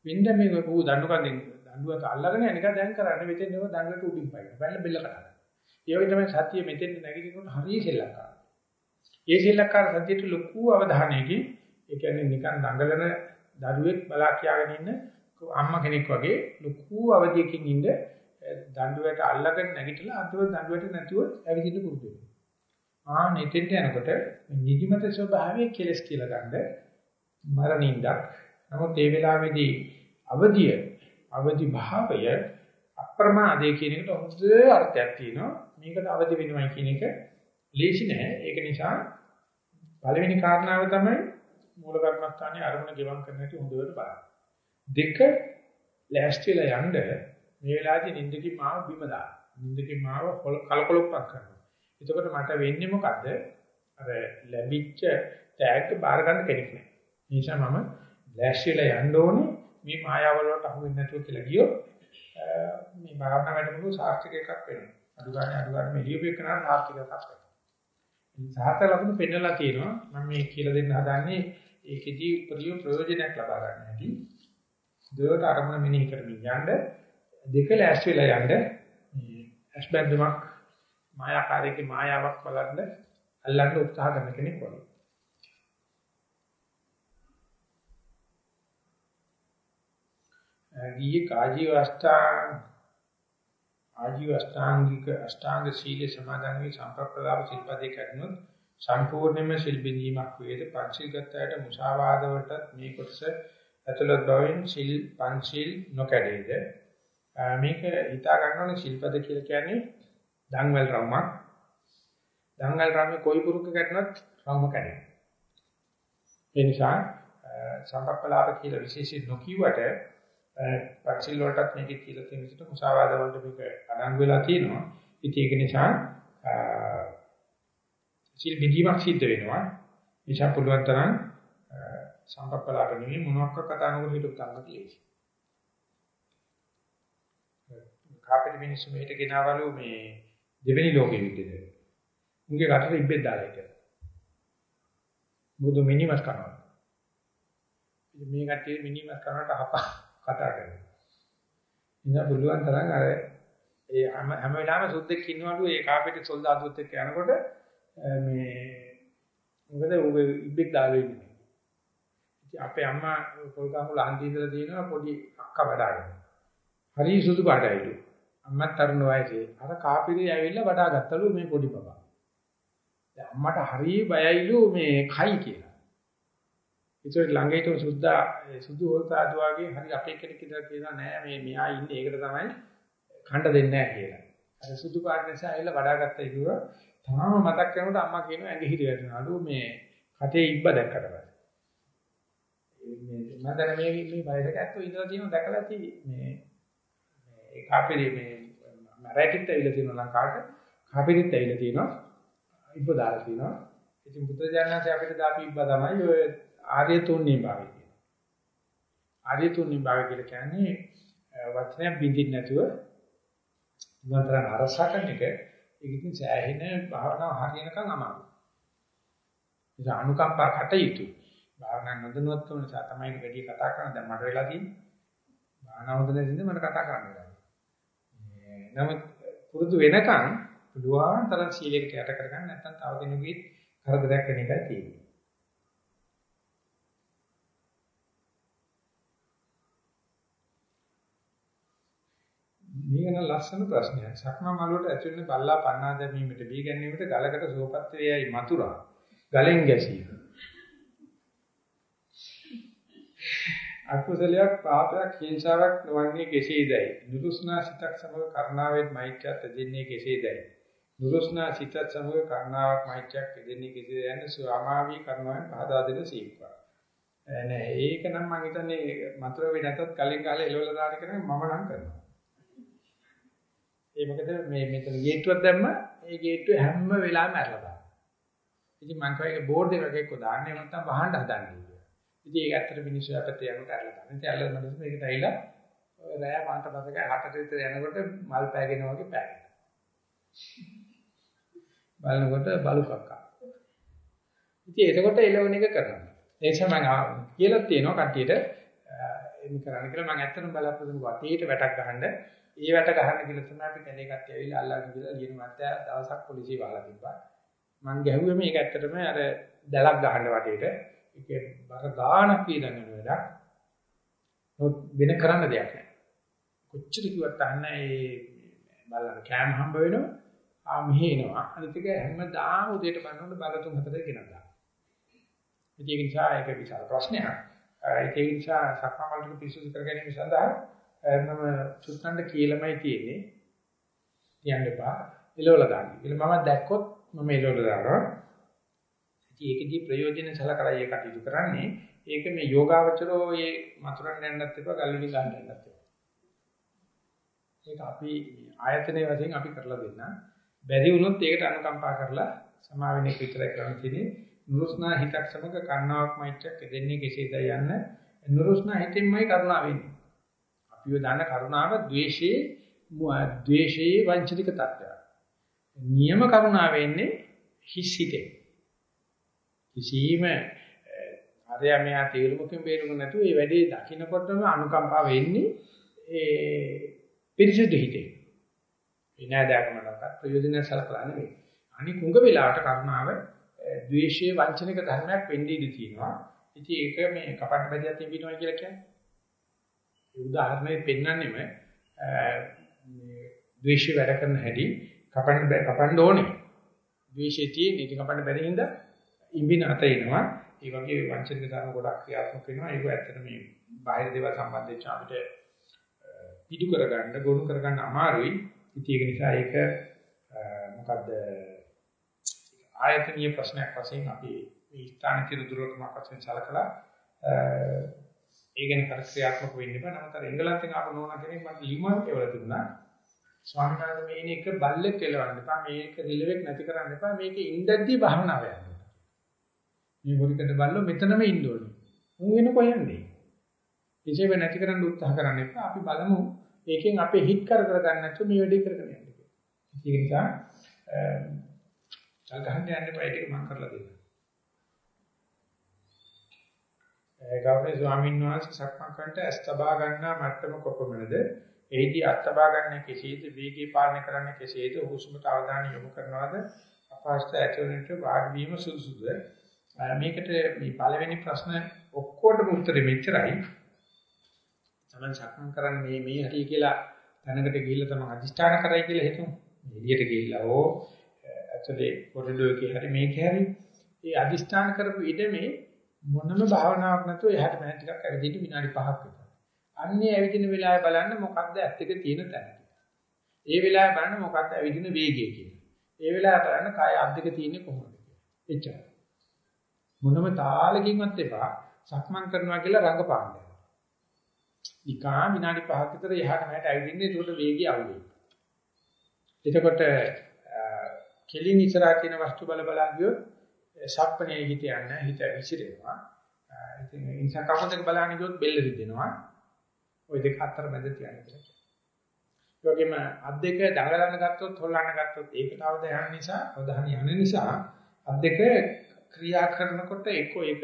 වින්ද මේ ඌ දඬු කන්දෙන් දඬුවක අල්ලගෙන යනික දැන් කරන්නේ මෙතෙන් නෙවෙයි දඬුවට උඩින් පයින්. බැලලා බෙල්ල කඩන. ඒ වගේ තමයි සතිය මෙතෙන් නැගිටිනකොට හරිය සෙල්ලක්කාර. ඒ සෙල්ලක්කාර සතියට ලොකු අවධානයකින් ඒ කියන්නේ නිකන් දඟලන දරුවෙක් බලා කියාගෙන ඉන්න අම්මා කෙනෙක් වගේ ලොකු අවධියකින් ඉන්න දඬුවට අල්ලගෙන නැගිටලා අන්තිමට දඬුවට නැතුව ඇවිදින්න පුරුදු වෙනවා. ආ නෙතෙන්ට යනකොට නිදිමත ස්වභාවයේ කෙලස් කියලා ගන්න මරණින්දක්. නමුත් ඒ වෙලාවේදී අවදිය අවදි භාවය අප්‍රමාදයේ කියන එකට හොඳ අර්ථයක් තියෙනවා. මේකට අවදි වෙනවා කියන එක ලේසි නෑ. ඒක නිසා පළවෙනි කාරණාව තමයි මූල කර්මස්ථානයේ අරමුණ ගෙවම් කරන හැටි හොඳට බලන්න. දෙක ලෑස්තිලා යන්න මේ වෙලාවේදී නිින්දකින් මාව බිම දාන. නිින්දකින් මාව කලකොලොප්පක් කරනවා. එතකොට මට වෙන්නේ මොකද්ද? අර ලැබිච්ච ටැග් බාර ගන්න කෙනෙක් නෑ. ඒ නිසා මම ලෑස්තිලා යන්න ඕනේ මේ මායාවල වලට අහු වෙන්නේ නැතුව කියලා ගියොත් මේ භාවනා වැඩමුළු සාර්ථක එකක් වෙනවා. අඩු ගන්න අඩු ගන්න මෙලියු එකනට සාර්ථක එකක් වෙනවා. ඉතින් සාර්ථක ලකුණු පෙන්නලා තියෙනවා. මම මේ කියලා දෙන්න හදන්නේ ඒකෙදී උපරිම ප්‍රයෝජනයක් ලබා ගන්න හැටි. දෙවට අරමුණ මෙනෙහි කරමින් යන්න දෙක ලෑස්ති වෙලා යන්න මේ ඇස්බැන්දුමක් මායාකාරයේ මායාවක් බලන්න අල්ලන්න උත්සාහ කරන කෙනෙක් වගේ. ගියේ කාජීව අෂ්ටාංග ආජීව අෂ්ටාංගික අෂ්ටාංග සීල සමාදන් වේ සම්ප්‍රප්පලාප සිල්පදේ කරනොත් සම්පූර්ණයෙන්ම සිල් බිඳීමක් වේද? පංචිල්ගතයට මුසාවාද වලට මේ කොටස ඇතුළත් බවින් සිල් පංචිල් නොකඩේද? මේක හිතා ගන්න ඕනේ සිල්පද කියලා කියන්නේ දන්වැල් රම්මක් දන්වැල් රම්මේ කොයි පුරුක කැඩනොත් රම්ම කැඩෙනවා. ඒ නිසා සම්ප්‍රප්පලාප කියලා විශේෂයෙන් නොකියුවට පක්ෂිල් වලටත් මේකේ කියලා තියෙන විදිහට මුසාවාද වලට මේක අඩංගු වෙලා තියෙනවා. ඉතින් ඒක නිසා සිල් බිඳීමක් සිද්ධ වෙනවා. නිසා පුළුවන් තරම් සම්පප්පලාට නෙවෙයි මොනවාක් කතා නොකර හිටු ගන්න තියෙන්නේ. කාපෙට මිනිස්සු මෙහෙට ගෙනාවලු මේ දෙවෙනි ලෝකෙ විදිහට. මුගේ රටට ඉබ්බෙක් දාලා හිටියා. මොකද මිනිමස් කරනවා. ඉතින් මේ කට්ටිය මිනිමස් කරනට හපා කතා කරනවා. ඉතින් පුළුවන් තරම් අර ඒ හැම වෙලාවෙම සුද්දෙක් ඉන්නවලු ඒ කාපෙට සොල්දාදුත් එක්ක යනකොට මේ මොකද ඌ ඉබ්බෙක් දාලා ඉන්නේ. ඉතින් අපේ අම්මා පොල්ගාමුල හන්දි ඉඳලා තියෙනවා පොඩි අක්කා වඩාගෙන. හරි සුදු පාටයිලු. අම්මත් තරුණ වයසේ. අර කාපිරේ ඇවිල්ලා වඩා ගත්තලු මේ පොඩි බබා. දැන් අම්මට හරි බයයිලු මේ කයි කියලා. ඒතර ළඟ හිටව සුද්දා සුදු හොල්තාදු වගේ හරි අපේ කෙනෙක් ඉඳලා කියනවා නෑ මේ මෙහා ඉන්නේ ඒකට තමයි කණ්ඩ දෙන්නේ නෑ කියලා. අර සුදු පාට නිසා ඇවිල්ලා වඩා ගත්තා කිව්වා. තාම මතක් කරනකොට අම්මා කියනවා ඇඟ හිරි වැටෙනවලු මේ කටේ ඉබ්බ දැක්කට පස්සේ. මේ මම දැන් මේ මේ වයසක ඇත්තෝ ඉඳලා තියෙනවා දැකලා තියෙන්නේ මේ මේ කාපිරි මේ මරැටිත් ඇවිල්ලා තියෙනවා ලංකාවට. කාපිරිත් ඇවිල්ලා තියෙනවා. ඉබ්බ දාලා තියෙනවා. ඉතින් බුදුරජාණන්සේ අපිට දාපු ඉබ්බ තමයි ඔය ආර්ය තුන්ණී භාවය කියනවා. ආර්ය තුන්ණී භාවය කියලා කියන්නේ වචනය බින්දින් නැතුව නතර අරසකන එක ඒකකින් සෑහෙන භාවනාව හරියනකම් අමාරුයි. ඒක අනුකම්පා කටයුතු. භාවනා නොදැනුවත්කම නිසා තමයි වැඩි කතා කරන්න දැන් මට වෙලා තියෙන්නේ. භාවනාව හොඳ නැතිද මට කතා කරන්න වෙලා. නමුත් පුරුදු වෙනකන් පුළුවන් තරම් සීලයකට යට කරගන්න නැත්නම් තව කෙනෙකුගේ කරදරයක් වෙන එකයි තියෙන්නේ. මේක නම් ලස්සන ප්‍රශ්නයක්. සක්මන් මළුවට ඇතුළේ බල්ලා පන්නා දැමීමට බී ගැනීමට ගලකට සුවපත් වේයයි මතුරා. ගලෙන් ගැසීම. අකුසලයක් පාපයක් හිංසාවක් නොවන්නේ කෙසේදයි? නුරුස්නා සිතක් සමග කරුණාවෙන් මෛත්‍රියත් දෙන්නේ කෙසේදයි? නුරුස්නා සිතත් සමග කරුණාවක් මෛත්‍රියක් දෙන්නේ කෙසේද? යන ස්වාමාවී කරුණාවෙන් පහදා දෙන සීක්වා. නෑ ඒක නම් මම හිතන්නේ මතුරු වෙ නැතත් කලින් කාලේ එළවලා දාන කෙනෙක් මම නම් කරනවා. ඒ මොකද මේ මෙතන ගේට්ටුවක් දැම්ම ඒ ගේට්ටුව හැම වෙලාවෙම ඇරලා දානවා. ඉතින් මං කවයි බෝඩ් එකක එක්ක දාන්නේ නැත්නම් වහන්න හදන්නේ කියලා. ඉතින් ඒක ඇත්තට මිනිස්සු අපිට යනකොට ඇරලා දානවා. ඉතින් ඇරලා මනස මේකට ඇවිල්ලා රෑ මාන්ට පසක හතට විතර යනකොට මල් පෑගෙන වගේ පෑගෙනවා. බලනකොට බලු කක්කා. ඉතින් එතකොට එළවණ එක කරනවා. ඒ නිසා මම කියලා තියෙනවා කට්ටියට එමු කරන්න කියලා මම ඇත්තටම බලාපොරොත්තු වෙනවා වටේට වැටක් ගහන්න. ඒ වැට ගහන්න කියලා තමයි අපි කැලේ කට්ටිය ඇවිල්ලා අල්ලගෙන ගිහලා ලියන මැත්තය දවසක් පොලිසිය වහලා තිබ්බා. මම ගැහුවේ මේක ඇත්තටම අර දැලක් ගහන්න වටේට. ඒකේ බර ගානක් පීඩන වෙන වැඩක්. නමුත් වෙන කරන්න දෙයක් නැහැ. කොච්චර කිව්වත් අහන්න ඒ බලන්න කෑම හම්බ වෙනවා. ආ මෙහෙ එනවා. අනිත් එක හැමදාම උදේට බලනකොට බල තුන් හතරේ ගෙනදා. ඒක නිසා ඒක විශාල ප්‍රශ්නයක්. ඒක නිසා සක්මන් පිරිසුදු කර ගැනීම සඳහා මම සුත්තන්ට කියලාමයි තියෙන්නේ. කියන්න එපා. එළවලා දාන්න. කියලා මම දැක්කොත් මම එළවලා දානවා. ඉතින් ඒකෙදි ප්‍රයෝජන සලකලා ඒ කටයුතු කරන්නේ. ඒක මේ යෝගාවචරෝ මේ මතුරන් යන්නත් එපා, ගල්විලි ගන්න යන්නත් එපා. ඒක අපි ආයතනයේ වශයෙන් අපි කරලා දෙන්න. බැරි වුණොත් ඒකට අනුකම්පා කරලා සමාවෙන එක විතරයි කරන්න තියෙන්නේ. නුරුස්නා හිතක් සමග කරුණාවක් මෛත්‍රියක් දෙන්නේ කෙසේද යන්න නුරුස්නා හිතෙන්මයි කරුණාව වෙන්නේ. අපිව දන්න කරුණාව ද්වේෂයේ ද්වේෂයේ වංචනික තත්ත්වයක්. නියම කරුණාව වෙන්නේ හිස් හිතේ. කිසිම අරයා මෙයා තේරුමකින් බේරුම නැතුව මේ වැඩේ දකින්නකොටම අනුකම්පාව වෙන්නේ ඒ පිරිසුදු හිතේ. විනාදයක්මකට ප්‍රයෝජන සලකලා නෙවෙයි. අනික උඟ වෙලාවට කරුණාව ද්වේෂයේ වංචනික ධර්මයක් වෙන්නේ ඉඳී තියෙනවා. ඉතින් ඒක මේ කපන්න බැරියක් තිබෙනවා කියලා කියන්නේ. ඒ උදාහරණයක් පෙන්වන්නෙම මේ ද්වේෂය වැඩ කරන හැටි කපන්න කපන්න ඕනේ. ද්වේෂයේ තියෙන ඉතින් කපන්න බැරි හින්දා ඉඹින අත එනවා. ඒ වගේ වංචනික ධර්ම ගොඩක් ක්‍රියාත්මක වෙනවා. ඒක ඇත්තට මේ බාහිර දේවල් සම්බන්ධයෙන් අපිට පිටු කරගන්න, ගොනු කරගන්න අමාරුයි. ඉතින් ඒක නිසා ඒක මොකද්ද ආයතනීය ප්‍රශ්නයක් වශයෙන් අපි මේ ස්ථාන කිරු දුරකමක් වශයෙන් සලකලා ඒ ගැන ක්‍රියාත්මක වෙන්න බෑ. නමුත් අර එංගලන්තෙන් ආපු නෝනා කෙනෙක් මට ලියුමක් කියලා තිබුණා. ස්වාමීන් වහන්සේ මේන එක බල්ලෙක් කෙලවන්න එපා. මේක රිලෙවෙක් නැති කරන්න එපා. මේක ඉන්දද්දී භාවනාව යන්න. මේ මොරිකට බල්ලෝ මෙතනම ඉන්න ඕනේ. මු වෙන කොහෙන්ද? විශේෂ නැති කරන්න උත්සාහ කරන්න එපා. අපි බලමු ඒකෙන් අපේ හිත් කර කර ගන්න නැතුව මේ වැඩේ කරගෙන යන්න කියලා. ඒක නිසා චල් ගහන්න යන්න එපා ඒක මම කරලා දෙන්නම්. ඒ ගෞරවනීය ස්වාමීන් වහන්සේ සක්මන් කරන්ට ඇස් තබා ගන්නා මට්ටම කොපමණද? එහිදී අත් තබා ගන්න කෙසේද? වේගය පාලනය කරන්න කෙසේද? හුස්මට අවධානය යොමු කරනවාද? අපහසුතාව ඇතිවෙනට වාඩි වීම සුදුසුද? මේකට මේ පළවෙනි ප්‍රශ්න ඔක්කොටම උත්තරෙ මෙච්චරයි. තමයි සක්මන් කරන්න මේ මේ හරිය කියලා තැනකට ගිහිල්ලා තමයි අදිෂ්ඨාන කරයි කියලා හිතමු. එළියට ගිහිල්ලා ඕ ඇතුලේ කොරිඩෝ එකේ හරි මේකේ හරි ඒ අදිෂ්ඨාන කරපු ඉඩමේ මොනම භාවනාවක් නැතුව එහාට මෙහාට ටිකක් ඇවිදින්න විනාඩි 5ක් විතර. අන්නේ ඇවිදින වෙලාවේ බලන්න මොකක්ද ඇත්ත එක තියෙන තැන. ඒ වෙලාවේ බලන්න මොකක්ද ඇවිදින වේගය කියලා. ඒ වෙලාවේ බලන්න කාය අද්දක තියෙන්නේ කොහොමද කියලා. එච්චරයි. මොනම තාලකින්වත් එපා සක්මන් කරනවා කියලා රඟපාන්න. නිකා විනාඩි 5ක් විතර එහාට මෙහාට ඇවිදින්නේ ඒකට වේගය අඩු එතකොට කෙලින් ඉස්සරහා තියෙන වස්තු බල බලා ගියොත් සක්පනේ හිත යන්නේ හිත විසිරෙනවා. ඉතින් ඒ නිසා කවුදක බලන්නේ ගියොත් බෙල්ල රිදෙනවා. ওই දෙක අතර මැද තියන්නේ. ඒ වගේම අත් දෙක දඟලන්න ගත්තොත් හොල්ලන්න ගත්තොත් ඒකට අවධානය නිසා අවධානය යන නිසා අත් දෙක ක්‍රියා කරනකොට එක්ක ඒක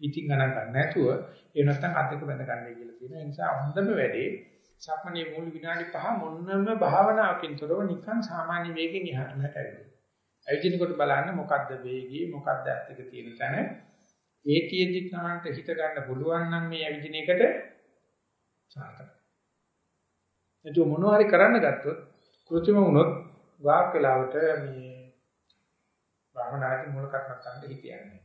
ඉතිං ගණන් ගන්න නැතුව ඒ නැත්තම් අත් දෙක බඳ ගන්නයි කියලා තියෙනවා. ඒ නිසා හොඳම වැඩේ සක්මණේ මූල විනාඩි 5 මොන්නම භාවනාවකින් තොරව නිකන් සාමාන්‍ය වේගෙන් එහාට මෙහාට ඇවිදින්න. ඇවිදිනකොට බලන්න මොකද්ද වේගය මොකද්ද ඇත්ත එක තියෙන තැන. ඒ තියෙද්දි තමන්ට හිත ගන්න පුළුවන් නම් මේ ඇවිදින එකට සාර්ථකයි. ඒක මොනවා හරි කරන්න ගත්තොත් කෘත්‍රිම වුණොත් වාක් වෙලාවට මේ භාවනාවේ මූල කර්මත්තන්ට හිතියන්නේ.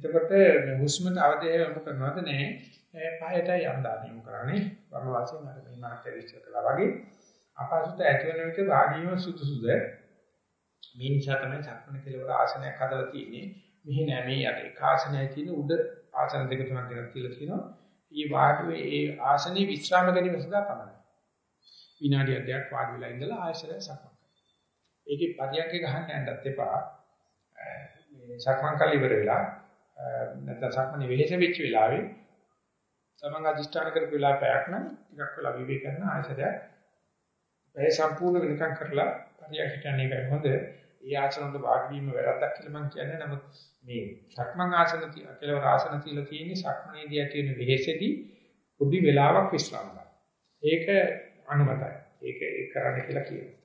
එතකොට මේ හුස්මට අවදේ යොමු කරනවද නැහැ. පහයට යන්දා යොමු කරන්නේ වම වාසියෙන් අර මේ මාත්‍ය විශ්ල කළා වගේ අපහසුත ඇති වෙන විට වාඩිවීම සුදුසුද මේ නිසා තමයි චක්‍රණ කෙලවර ආසනයක් හදලා තියෙන්නේ. මෙහි නෑ මේ යට එක ආසනයයි තියෙන උඩ ආසන දෙක තුනක් දෙකක් කියලා කියනවා. ඊ වාඩුවේ ඒ ආසනේ විශ්‍රාම ගැනීම සඳහා පමණයි. විනාඩි දෙකක් වාඩි වෙලා ඉඳලා ආයශරය සක්මන් කරනවා. ඒකේ පරියන්ක ගහන්න යන්නත් එපා. මේ සක්මන් කල් ඉවර වෙලා නැත්නම් සක්මනේ වෙහෙස වෙච්ච වෙලාවේ තමන් අධිෂ්ඨාන කරපු වෙලාව පැයක් නම් ටිකක් වෙලා විවේක කරන ආයශරය ඒ සම්පූර්ණ වෙනකම් කරලා පරියන්ක කියන්නේ ඒකයි හොඳ. ඒ ආසනවල වාඩි වීම වැරද්දක් කියලා මම කියන්නේ. නමුත් මේ සක්මන් ආසන කියලා ආසන තියලා තියෙන්නේ සක්මනේදී ඇති වෙන වෙහෙසෙදී පොඩි වෙලාවක් විශ්‍රාම ගන්න. ඒක අනුමතයි. ඒක ඒක කරන්න කියලා කියනවා.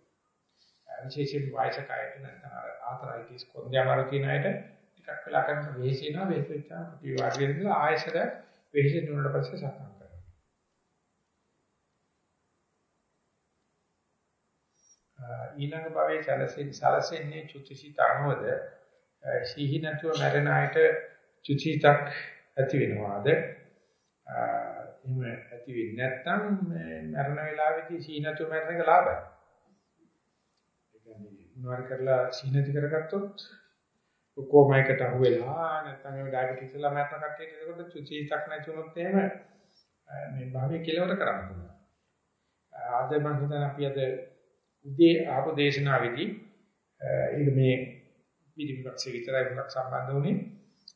විශේෂයෙන් වයසක අයට නැත්නම් ආතරයිටිස් කොන්දේමාරු තියෙන අයට ටිකක් වෙලා කරන වෙහෙසෙනවා වෙහෙසෙච්චා කුටි වාඩි වෙනවා ආයෙසර වෙහෙසෙන්න උනට පස්සේ සක්මන් කරනවා. ඊළඟ භවයේ සැලසෙන්නේ සැලසෙන්නේ චුතිසිත අනුවද සිහි නැතුව මැරෙන අයට චුතිසිතක් ඇති වෙනවාද එහෙම ඇති වෙන්නේ නැත්නම් මරණ වේලාවේදී සීනතු මරණ එක ලාභයි. ඒ කියන්නේ මොනවාරි කරලා සීනති කරගත්තොත් කොමයකට අහු වෙලා නැත්නම් ඒ ඩයබටික්ස් වල මරණ කට්ටියට ඒකට චුචීතක් නැති වුණොත් එහෙම මේ භාවයේ කෙලවර කරන්න පුළුවන්. ආද මම හිතන අපි අද උදේ ආපු දේශනාවේදී ඒක මේ පිළිවිලක්ෂ විතරයි මොකක් සම්බන්ධ වුනේ.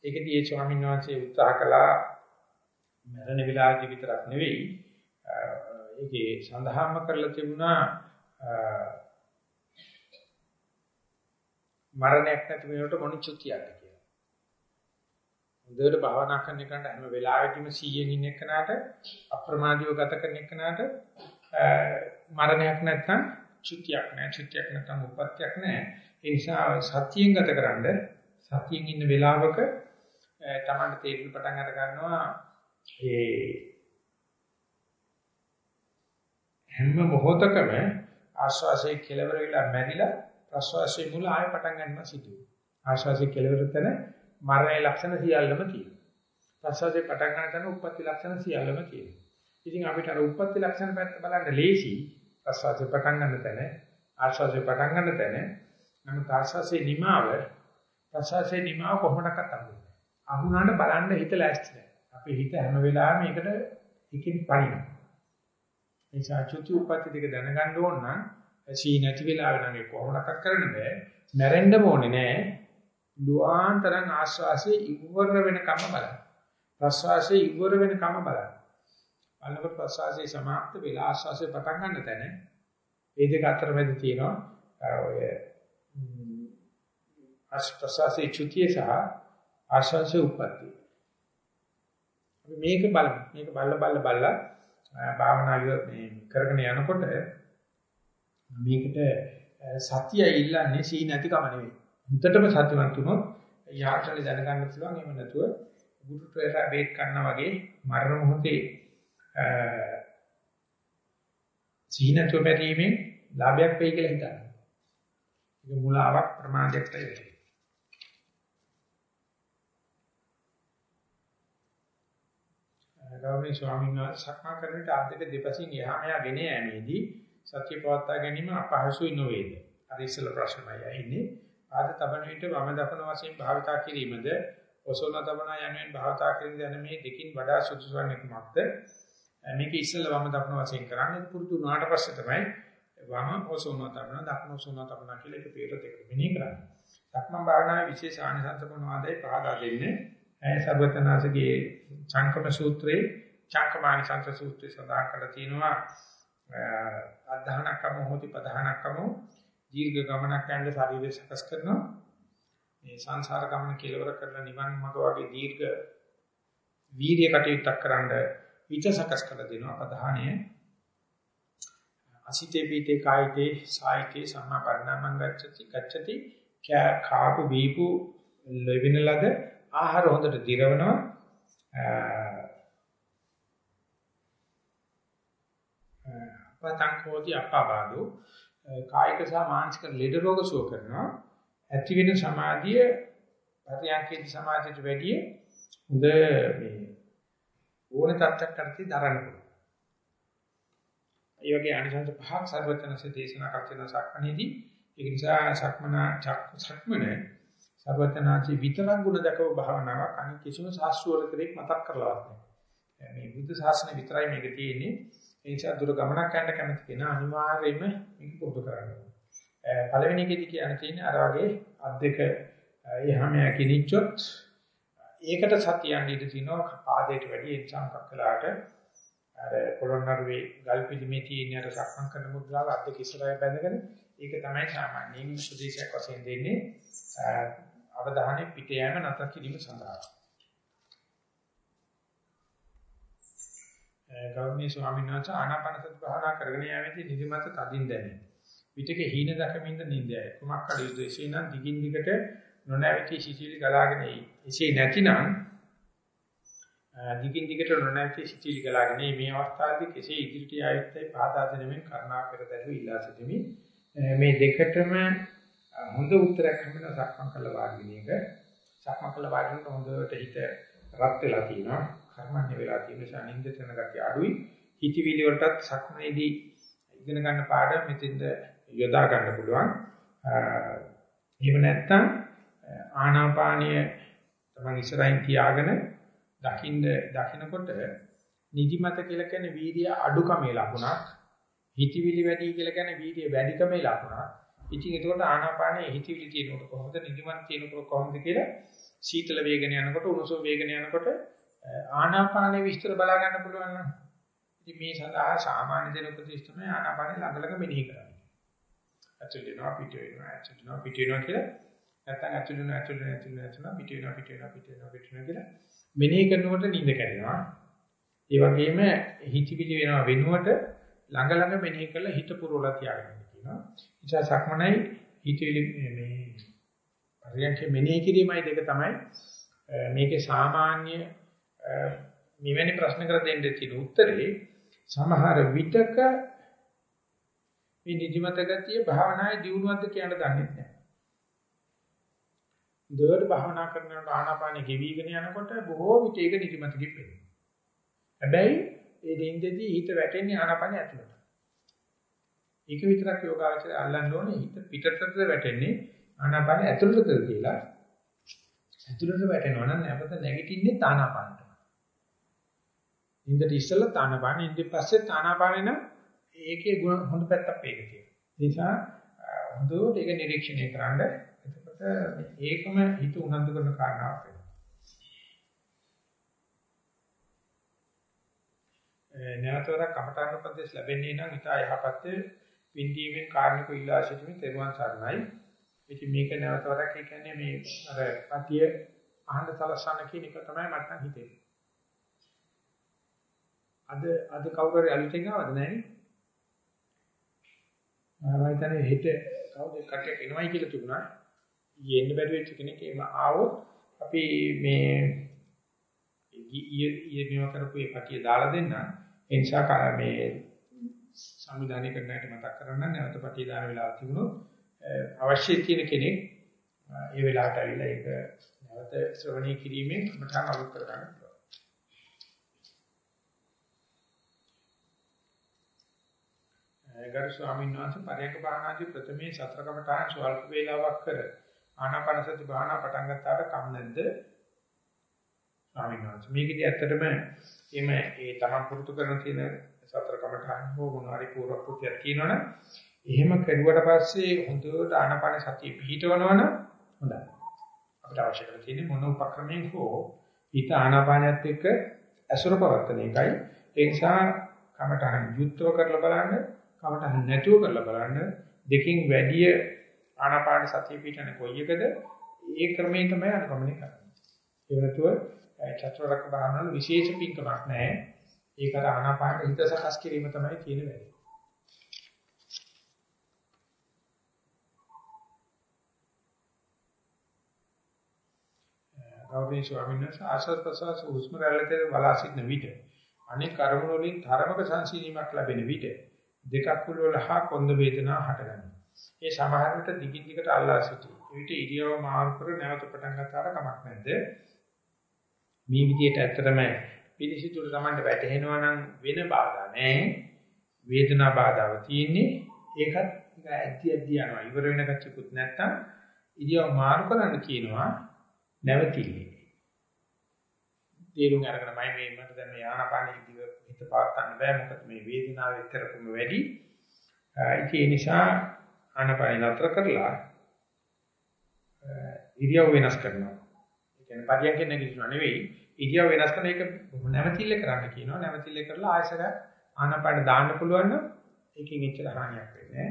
ඒකදී ඒ ස්වාමීන් වහන්සේ උත්සාහ කළා මරණ විලාදී විතරක් නෙවෙයි ඒකේ සඳහාම කරලා තිබුණා මරණයක් නැති වෙනකොට මොනිචුතියක්ද කියලා. හොඳට භාවනා කරන එකට හැම වෙලාවෙදිම 100න් ඉන්න එකනට අප්‍රමාදීව ගත කරන එකනට මරණයක් නැත්නම් චුතියක් නැහැ චුතියක් නැත්නම් උපත්යක් නැහැ. ඒ නිසා සතියෙන් ගතකරනද සතියෙන් ඉන්න වෙලාවක තමන්ට තේරෙන්න පටන් අර ගන්නවා ඒ හැම මොහොතකම ආශ්වාසයේ කෙලවර වෙලා මැරිලා ප්‍රශ්වාසයේ මුල ආය පටන් ගන්නවා සිදුවේ. ආශ්වාසයේ කෙලවර තැන මරණයේ ලක්ෂණ සියල්ලම තියෙනවා. ප්‍රශ්වාසයේ පටන් ගන්න තැන උප්පත්ති ලක්ෂණ සියල්ලම තියෙනවා. ඉතින් අපිට අර උප්පත්ති ලක්ෂණ පැත්ත බලන්න ලේසි. ප්‍රශ්වාසයේ පටන් ගන්න තැන ආශ්වාසයේ පටන් ගන්න තැන නමුත් ආශ්වාසයේ නිමාව ප්‍රශ්වාසයේ නිමාව කොහොමඩක්වත් අහුන්නේ. අහුණාට බලන්න හිත ලෑස්ති නැහැ. අපේ හිත හැම වෙලාවෙම ඒකට එකකින් පනිනවා. ඒ නිසා චුති උප්පත්ති දෙක දැනගන්න ඕන නම් සී නැති වෙලාවෙ නම් ඒක කොහොමඩක්වත් කරන්න බෑ. මැරෙන්න ඕනේ නෑ. දුආන්තරං ආස්වාසේ ඉවර වෙනකම් බලන්න. ප්‍රස්වාසයේ ඉවර වෙනකම් බලන්න. බලනකොට ප්‍රස්වාසයේ સમાપ્ત වෙලා ආස්වාසේ පටන් ගන්න තැන මේ දෙක අතර මැද තියෙනවා ඔය ආස්වාසේ චුතිය සහ ආස්වාසේ උප්පත්ති. මේක බලමු. මේක බල්ල බල්ල බල්ලා භාවනාව මේ කරගෙන යනකොට මේකට සතිය ඉල්ලන්නේ සී නැතිකම නෙවෙයි. හුදටම සතියවත් වුණොත් යාත්‍රාවේ දැනගන්න පුළුවන් එහෙම නැතුව ගුරු ප්‍රේරා වේක් කරනා වගේ මරණ මොහොතේ සී නැතුව බැරීමෙන් ලාභයක් වෙයි කියලා හිතනවා. ඒක මුලාවක් ප්‍රමාදයකට වෙයි. ගෞරවනීය ස්වාමීන් වහන්සේ සක්මන් කරන විට ආද්දක දෙපසින් එහා මෙහා ගෙන යෑමේදී සත්‍ය පවත්වා ගැනීම අපහසුයි නොවේද? අර ඉස්සෙල්ලා ප්‍රශ්නමයි ඇහින්නේ. ආද තබන විට වම දකුණ වශයෙන් භාවිතා කිරීමද ඔසවන තබන යනුවෙන් භාවිතා කිරීම යන මේ දෙකින් වඩා සුදුසු වන්නේ කුමක්ද? මේක ඉස්සෙල්ලා වම දකුණ වශයෙන් කරන්නේ පුරුදු වුණාට පස්සේ තමයි වම ඔසවන තබන දකුණ ඔසවන තබන කියලා එක පෙර දෙක මෙනෙහි කරන්නේ. සක්මන් භාවනාවේ විශේෂ ආනිසංස මොනවාදයි පහදා දෙන්නේ. ඒ සර්වතනාසගේ චංකම සූත්‍රයේ චංකමානි සංස සූත්‍රයේ සඳහන් කරලා තියෙනවා අධධානකම හොති ප්‍රධානකම දීර්ඝ ගමනක් යන ශරීරය සකස් කරනවා මේ සංසාර ගමන කෙලවර කරලා නිවන් මඟ වගේ දීර්ඝ වීර්ය කටයුත්තක් කරන්න විච සකස් කරලා දෙනවා. ප්‍රධානය අසිතේ පීතේ කායිතේ සායිතේ සම්මා පරිණාමං ගච්ඡති ගච්ඡති. කාපු බීපු ලැබෙන ලද ආහාර හොඳට දිරවනවා. පතං කෝටි අපබාදු කායික සහ මානසික ලෙඩ රෝග සුව කරනවා. ඇති වෙන සමාධිය පරියන්කේදී සමාධියට වැඩිය හොඳ මේ ඕන තත්ත්වයක් කරති දරන්න පුළුවන්. ඒ වගේ අනිසංස පහක් සර්වඥන්සේ දේශනා කරන සක්මණේදී ඒක නිසා සක්මන සක්මන සර්වඥාචි විතරක් ගුණ දක්ව භාවනාවක් අනිත් කිසිම ශාස්ත්‍රවල කෙරෙක් මතක් කරලවත් නැහැ. මේ බුද්ධ ශාසනය විතරයි මේක තියෙන්නේ. ඒ නිසා දුර ගමනක් යන්න කැමති කෙනා අනිවාර්යයෙන්ම මේක පුරුදු කරන්න ඕනේ. පළවෙනි එකේදී කියන්න තියෙන්නේ අර වගේ අත් දෙක එහාම යකිනිච්චොත් ඒකට සතියන් ඉඳ තිනවා පාදයට වැඩි එන්සම් කක්කලාට අර පොළොන්නරුවේ ගල් පිළිමේ තියෙන අර සක්මන් කරන මුද්‍රාව අත් දෙක ඉස්සරහ බැඳගෙන ඒක තමයි සාමාන්‍යයෙන් සුදේශයක් වශයෙන් දෙන්නේ අවධානය පිට යෑම නැතර කිරීම සඳහා. ගෞරවනීය ස්වාමීන් වහන්සේ ආනාපානසති භාවනා කරගෙන යාමේදී නිදිමත තදින් දැනේ. පිටකේ හීන දකමින්ද නිින්දයයි. කුමක් කළ යුතුද? එසේනම් දිගින් දිගට නොනැවති සිසිලි ගලාගෙන එයි. එසේ නැතිනම් දිගින් දිගට නොනැවති සිසිලි ගලාගෙන මේ අවස්ථාවේදී කෙසේ ඉදිරියට ආයුත්තේ පාදාදෙනමින් කරුණා කර දැරුව ඉල්ලා සිටිමි. මේ දෙකටම හොඳ උත්තරයක් හම්බෙන සක්මන් කළ වාග්ගින එක සක්මන් කළ වාග්ගිනට හොඳට හිත රත් වෙලා තියෙනවා කර්මන්නේ වෙලා තියෙන නිසා නිින්දට යන ගතිය අඩුයි. හිතවිලි වලටත් සක්මනේදී ඉගෙන ගන්න පාඩම මෙතෙන්ද යොදා ගන්න පුළුවන්. එහෙම නැත්නම් ආනාපානීය තමන් ඉස්සරහින් තියාගෙන දකින්න දකින්නකොට නිදිමත කියලා කියන්නේ වීර්ය අඩුකමේ ලකුණක් හිතවිලි වැඩි කියලා කියන්නේ වීර්ය වැඩිකමේ ලකුණක් ඉතින් එතකොට ආනාපානයේ හිතවිලි තියෙනකොට කොහොමද නිදිමත තියෙනකොට කොහොමද කියලා සීතල වේගන යනකොට උණුසුම් වේගන යනකොට ආනාපානයේ විස්තර බලා ගන්න පුළුවන් නම් ඉතින් මේ සඳහා සාමාන්‍ය දෙන උපදේශ තමයි ආනාපානය ළඟ ළඟ මෙනෙහි කරන්නේ. ඇතුල් වෙනවා පිට වෙනවා ඇතුල් වෙනවා පිට වෙනවා කියලා නැත්නම් ඇතුල් වෙනවා ඇතුල් වෙනවා ඇතුල් වෙනවා පිට වෙනවා පිට වෙනවා පිට වෙනවා පිට වෙනවා කියලා මෙනෙහි කරනකොට නිින්ද කැඩෙනවා. ඒ වගේම හිතවිලි වෙනවා වෙනුවට ළඟ ළඟ මෙනෙහි කරලා හිත පුරවලා තියාගන්න. කියනවා. නිසා සක්මනයි හිතවිලි මේ පරියන්ක මෙනෙහි කිරීමයි දෙක තමයි මේකේ සාමාන්‍ය මෙවැනි ප්‍රශ්න කර දෙන්න තියෙන උත්තරේ සමහර විටක මේ නිදිමත ගතිය භාවනායේ දියුණුවක්ද කියන දන්නේ නැහැ. දෙවල් භාවනා කරනකොට ආනාපානෙ ගෙවිගෙන යනකොට බොහෝ විට ඒක නිදිමතකින් පෙළෙනවා. හැබැයි ඒ දෙින්දදී හිත වැටෙන්නේ ආනාපානෙ ඇතුළට. ඒක විතරක් යෝගාචරය අල්ලන්න ඕනේ හිත පිටතට වැටෙන්නේ ආනාපාන ඇතුළටද කියලා. ඇතුළට වැටෙනවා නම් නැවත නැගිටින්නේ ආනාපානට. ඉන්දට ඉස්සෙල්ලා ආනාපාන ඉන්දි පස්සේ ආනාපානේ නම් ඒකේ ගුණ හොඳ පැත්තක් ඒක තියෙනවා. ඒ නිසා හොඳට ඒක නිරීක්ෂණය කරන්න එතකොට ඒකම හිත උනන්දු කරන කාරණාවක් වෙනවා. නැවතවර කමඨාන උපදේශ ලැබෙන්නේ නම් ඊට යහපත් පින්දීමෙන් කාරණක ඉල්ලා සිටීමේ තෙරුවන් සරණයි. ඉතින් මේක නැවත වරක් ඒ කියන්නේ මේ අර පතිය අහන්න සලස්සන කියන එක තමයි මට නම් හිතෙන්නේ. අද අද කවුරු හරි අලුතෙන් ආවද නැහනේ? මම හිතන්නේ හෙට කවුද කට්ටියක් එනවයි කියලා තිබුණා. ඊයේ එන්න බැරි වෙච්ච කෙනෙක් එම ආවොත් අපි මේ ඊයේ ඊයේ මේව කරපු ඒ පටිය දාලා දෙන්න. ඒ නිසා මේ සංවිධානය කරන්නට මතක් කරන්න නැවත පටි දාන වෙලාවක් තිබුණොත් අවශ්‍ය තියෙන කෙනෙක් ඒ වෙලාවට ඇවිල්ලා ඒක නැවත ශ්‍රවණය කිරීමෙන් මටම අලුත් කර ගන්න පුළුවන්. ගරු ස්වාමීන් වහන්සේ පරයක භාවනාදී ප්‍රථමයේ සතර කමඨාන් ස්වල්ප වේලාවක් කර ආනාපාන සති භාවනා පටන් ගත්තාට කම් නැද්ද? ස්වාමීන් වහන්සේ මේකදී ඇත්තටම එimhe ඒ තමන් පුරුදු කරන තියෙන සතර කමඨාන් හෝ මොනවාරි පූර්ව කෘතියක් කියනවනම් එහෙම කරුවට පස්සේ හොඳට ආනපාන සතිය පිහිටවනවනම් හොඳයි. අපිට අවශ්‍ය කරලා තියෙන්නේ මොන උපක්‍රමයෙන් හෝ හිත ආනාපානයත් එක්ක ඇසුර පවත්තන එකයි. ඒ නිසා කමඨාන් යුක්තව කරලා බලන්න, කමඨාන් නැතුව කරලා බලන්න දෙකින් වැඩි ආනාපාන සතිය පිටන කොයි එකද ඒ ක්‍රමයෙන් තමයි අනුගමනය කරන්නේ. ඒ වෙනතුව චතුරාර්ය භාවනාවල විශේෂ පින්කමක් නැහැ. ඒක අර ආනාපාන හිත සකස් කිරීම තමයි තියෙන වැඩේ. ගෞරවනීය ස්වාමීන් වහන්සේ ආශ්‍රද ප්‍රසවාස හුස්ම රැල්ලතේ බලා සිටින විට අනෙක් කර්ම වලින් ධර්මක සංසිඳීමක් ලැබෙන විට දෙකක් වල හා කොන්ද වේදනා හටගන්නවා. ඒ සමහර විට දිගින් දිගට අල්ලා සිටී. ඊට ඉරියව මාරු කර නැවත පටන් ගන්නතර කමක් නැද්ද? මේ විදිහට ඇත්තටම පිළිසිතුරු Tamanට වැටෙනවා නම් වෙන බාධා නැහැ. වේදනා බාධාව තියෙන්නේ ඒකත් ඇද්දි ඇද්දි යනවා. ඉවර වෙන කච්චකුත් නැත්තම් ඉරියව මාරු කරන්න කියනවා නැවතිලි. තේරුම් අරගෙන මම මේ මට දැන් මේ ආනාපානෙ දිව හිත පාත්තන්න බෑ මොකද මේ වේදනාව එක්තරකම වැඩි. ඒ නිසා ආනාපානෙ නතර කරලා ඉරියව් වෙනස් කරනවා. ඒ කියන්නේ පරියන්කෙන් නැගිටිනවා නෙවෙයි ඉරියව් වෙනස් කරන එක නැවතිල්ල කරන්න කියනවා. නැවතිල්ල කරලා ආයසර ආනාපානෙ දාන්න පුළුවන් නම් ඒකෙන් එච්චර හානියක් වෙන්නේ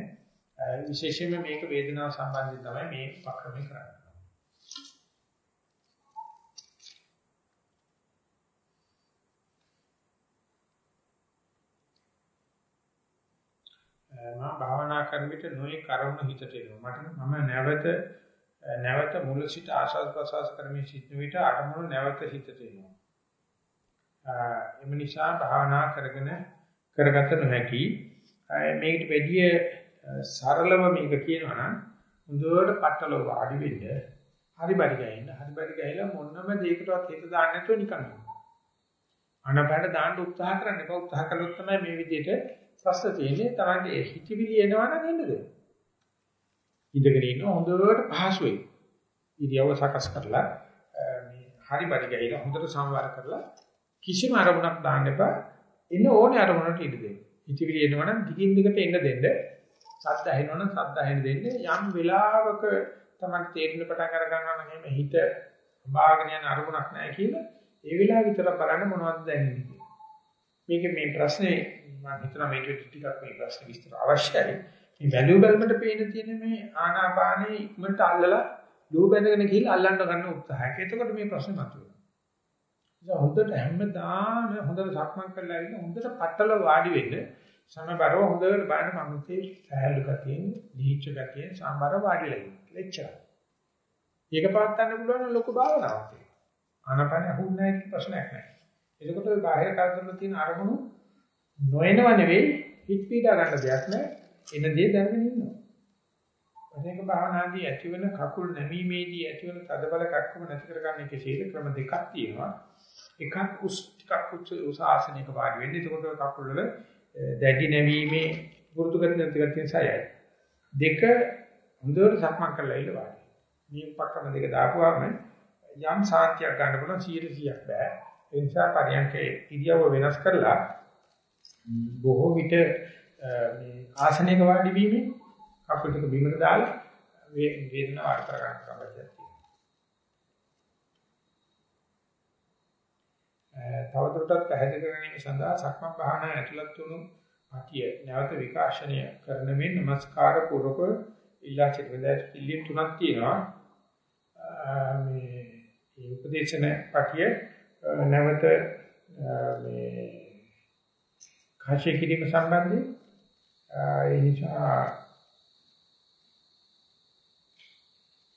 නැහැ. විශේෂයෙන්ම මේක වේදනාව සම්බන්ධයෙන් තමයි මේ උපක්‍රමය කරන්නේ. මම භාවනා කරන විට නොයේ කරුණ හිතට එනවා. මට මම නැවත නැවත මුල සිට ආශාස් ප්‍රසවාස කරමින් සිටින විට අරමුණු නැවත හිතට එනවා. එම නිසා භාවනා කරගෙන කරගත නොහැකි. මේකට වැඩිය සරලව මේක කියනවා නම් හොඳට පట్టල වාඩි වෙන්න හරි බඩ ගහින්න හරි බඩ ගහලා මොනම දෙයකටවත් හිත දාන්න නැතුව නිකන් අනබඩ දාන්න උත්සාහ කරන්න එපා උත්සාහ කළොත් තමයි මේ විදිහට ප්‍රශ්න තියෙන්නේ තමයි හිතවිලි එනවා නම් එන්නද ඉඳගෙන ඉන්න හොඳට පහසුයි ඉරියව සකස් කරලා මේ හරි බඩ ගහලා හොඳට සමවර කරලා කිසිම අරමුණක් දාන්න එපා. එන්න ඕනේ අරමුණට ඉඳ දෙන්න. හිතවිලි එනවා නම් දිගින් දිගට එන්න දෙන්න. සද්ද ඇහෙනවා නම් සද්ද ඇහෙන්න දෙන්න. යම් වෙලාවක තමයි තේරෙන පටන් අර ගන්නවා නම් එහෙම හිත බාගෙන යන අරමුණක් නැහැ කියලා ඒ වෙලාව විතර බලන්න මොනවද දැනෙන්නේ මේක මේ ප්‍රශ්නේ මම හිතනවා මේක ටිකක් මේ ප්‍රශ්න විස්තර අවශ්‍යයි මේ වැලියු බැලමට පේන තියෙන මේ ආනාපානේ ඉක්මනට අල්ලලා ලෝ බැඳගෙන ගිහිල්ලා අල්ලන්න ගන්න උත්සාහයක්. එතකොට මේ ප්‍රශ්නේ මතුවෙනවා. හොඳට හැමදාම හොඳට සක්මන් කරලා ඉන්න හොඳට පట్టල වාඩි වෙන්න සමබරව හොඳට බලන්න මනුත්තේ සහැල්ලු ගතියෙන්, දීච්ච ගතියෙන් සම්බර වාඩිලා ඉන්න. එච්චරයි. ඒක පාත්තන්න පුළුවන් ලොකු භාවනාවක්. ආනපන අහුන්නේ නැහැ කියන ප්‍රශ්නයක් නැහැ. එතකොට ඔය බාහිර කරදරවල තියෙන අරමුණු නොයනව නෙවෙයි හිත පීඩා ගන්න දෙයක් නැහැ. එන දේ දැනගෙන ඉන්නවා. අනේක භාවනාදී ඇතිවන කකුල් නැමීමේදී ඇතිවන තදබල කක්කම නැති කරගන්න එකේ සීල ක්‍රම දෙකක් තියෙනවා. එකක් උස් ටිකක් උස් ආසනයක වාඩි වෙන්නේ. එතකොට කකුල් වල දැඩි නැවීමේ වෘතු ගති නැති ගතිය සයයි. දෙක හොඳට සක්මන් කරලා ඉන්න වාඩි. මේ උපක්‍රම දෙක දාපුවාම යම් සාන්තියක් ගන්න පුළුවන් 100ක් බෑ. ඒ නිසා පරියන්කේ ඉරියව්ව වෙනස් කරලා බොහෝ විට මේ ආසනයක වාඩි වීමෙන් කකුල් දෙක බිමට දාලා වේදනාව අර කර ගන්න කවදාවත් තියෙනවා. තවදුරටත් පැහැදිලි කර ගැනීම සඳහා සක්මන් භාවනා ඇතුළත් වුණු අතිය නැවත විකාශනය කරන මේ নমස්කාර පූර්වක ඉල්ලා සිටින පිළිම් තුනක් තියෙනවා. මේ මේ උපදේශන පටිය නැවත මේ කාශය කිරීම සම්බන්ධයෙන් ඒ නිසා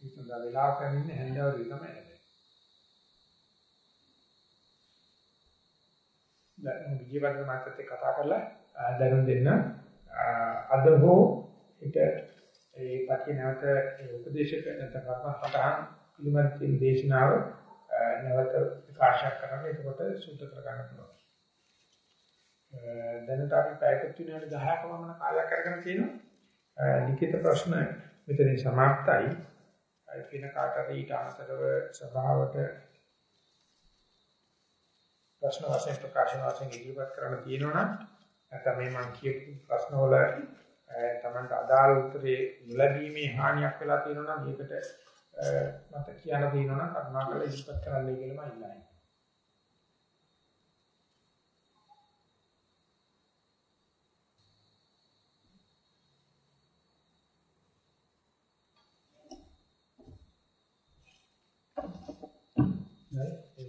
ඉතින් වෙලා කරන්නේ හැන්දවරු තමයි දැන් විජේවර්ධන මාත්‍යට කතා කරලා දැනුම් දෙන්න. අද හෝ ඒක ඒ පැති නැවත උපදේශක නැත්නම් කර්මස්ථාන පිළිබඳ තියෙන දේශනාව නැවත ප්‍රකාශ කරන්න. එතකොට සුද්ධ කර ගන්න පුළුවන්. දැනට අපි පැයකට විනාඩි 10ක වමන කාලයක් අරගෙන තියෙනවා. ලිඛිත ප්‍රශ්න මෙතනින් સમાප්තයි. ඒ වෙන කාටද ඊට අමතරව සභාවට ප්‍රශ්න වශයෙන් ප්‍රකාශන වශයෙන් ඉදිරිපත් කරන්න තියෙනවා නම් නැත්නම් මේ මම කියපු ප්‍රශ්න වල තමන්ට අදාළ උත්තරේ නොලැබීමේ හානියක් වෙලා තියෙනවා නම් ඒකට මට කියන්න තියෙනවා නම් කරුණාකරලා ඉදිරිපත් කරන්නයි කියලා මම ඉල්ලන්නේ.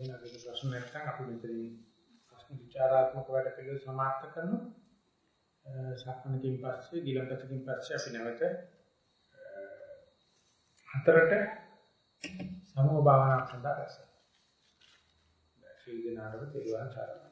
එවන වෙන ප්‍රශ්න නැත්නම් අපි මෙතනින් ප්‍රශ්න විචාරාත්මක වැඩ පිළිවෙල සමාප්ත කරනවා. සක්මණකින් පස්සේ ගිලන්පතකින් පස්සේ අපි නැවත හතරට සමෝ භාවනා සඳහා රැස් වෙනවා. ශ්‍රී දිනාරව තෙරුවන් සරණයි.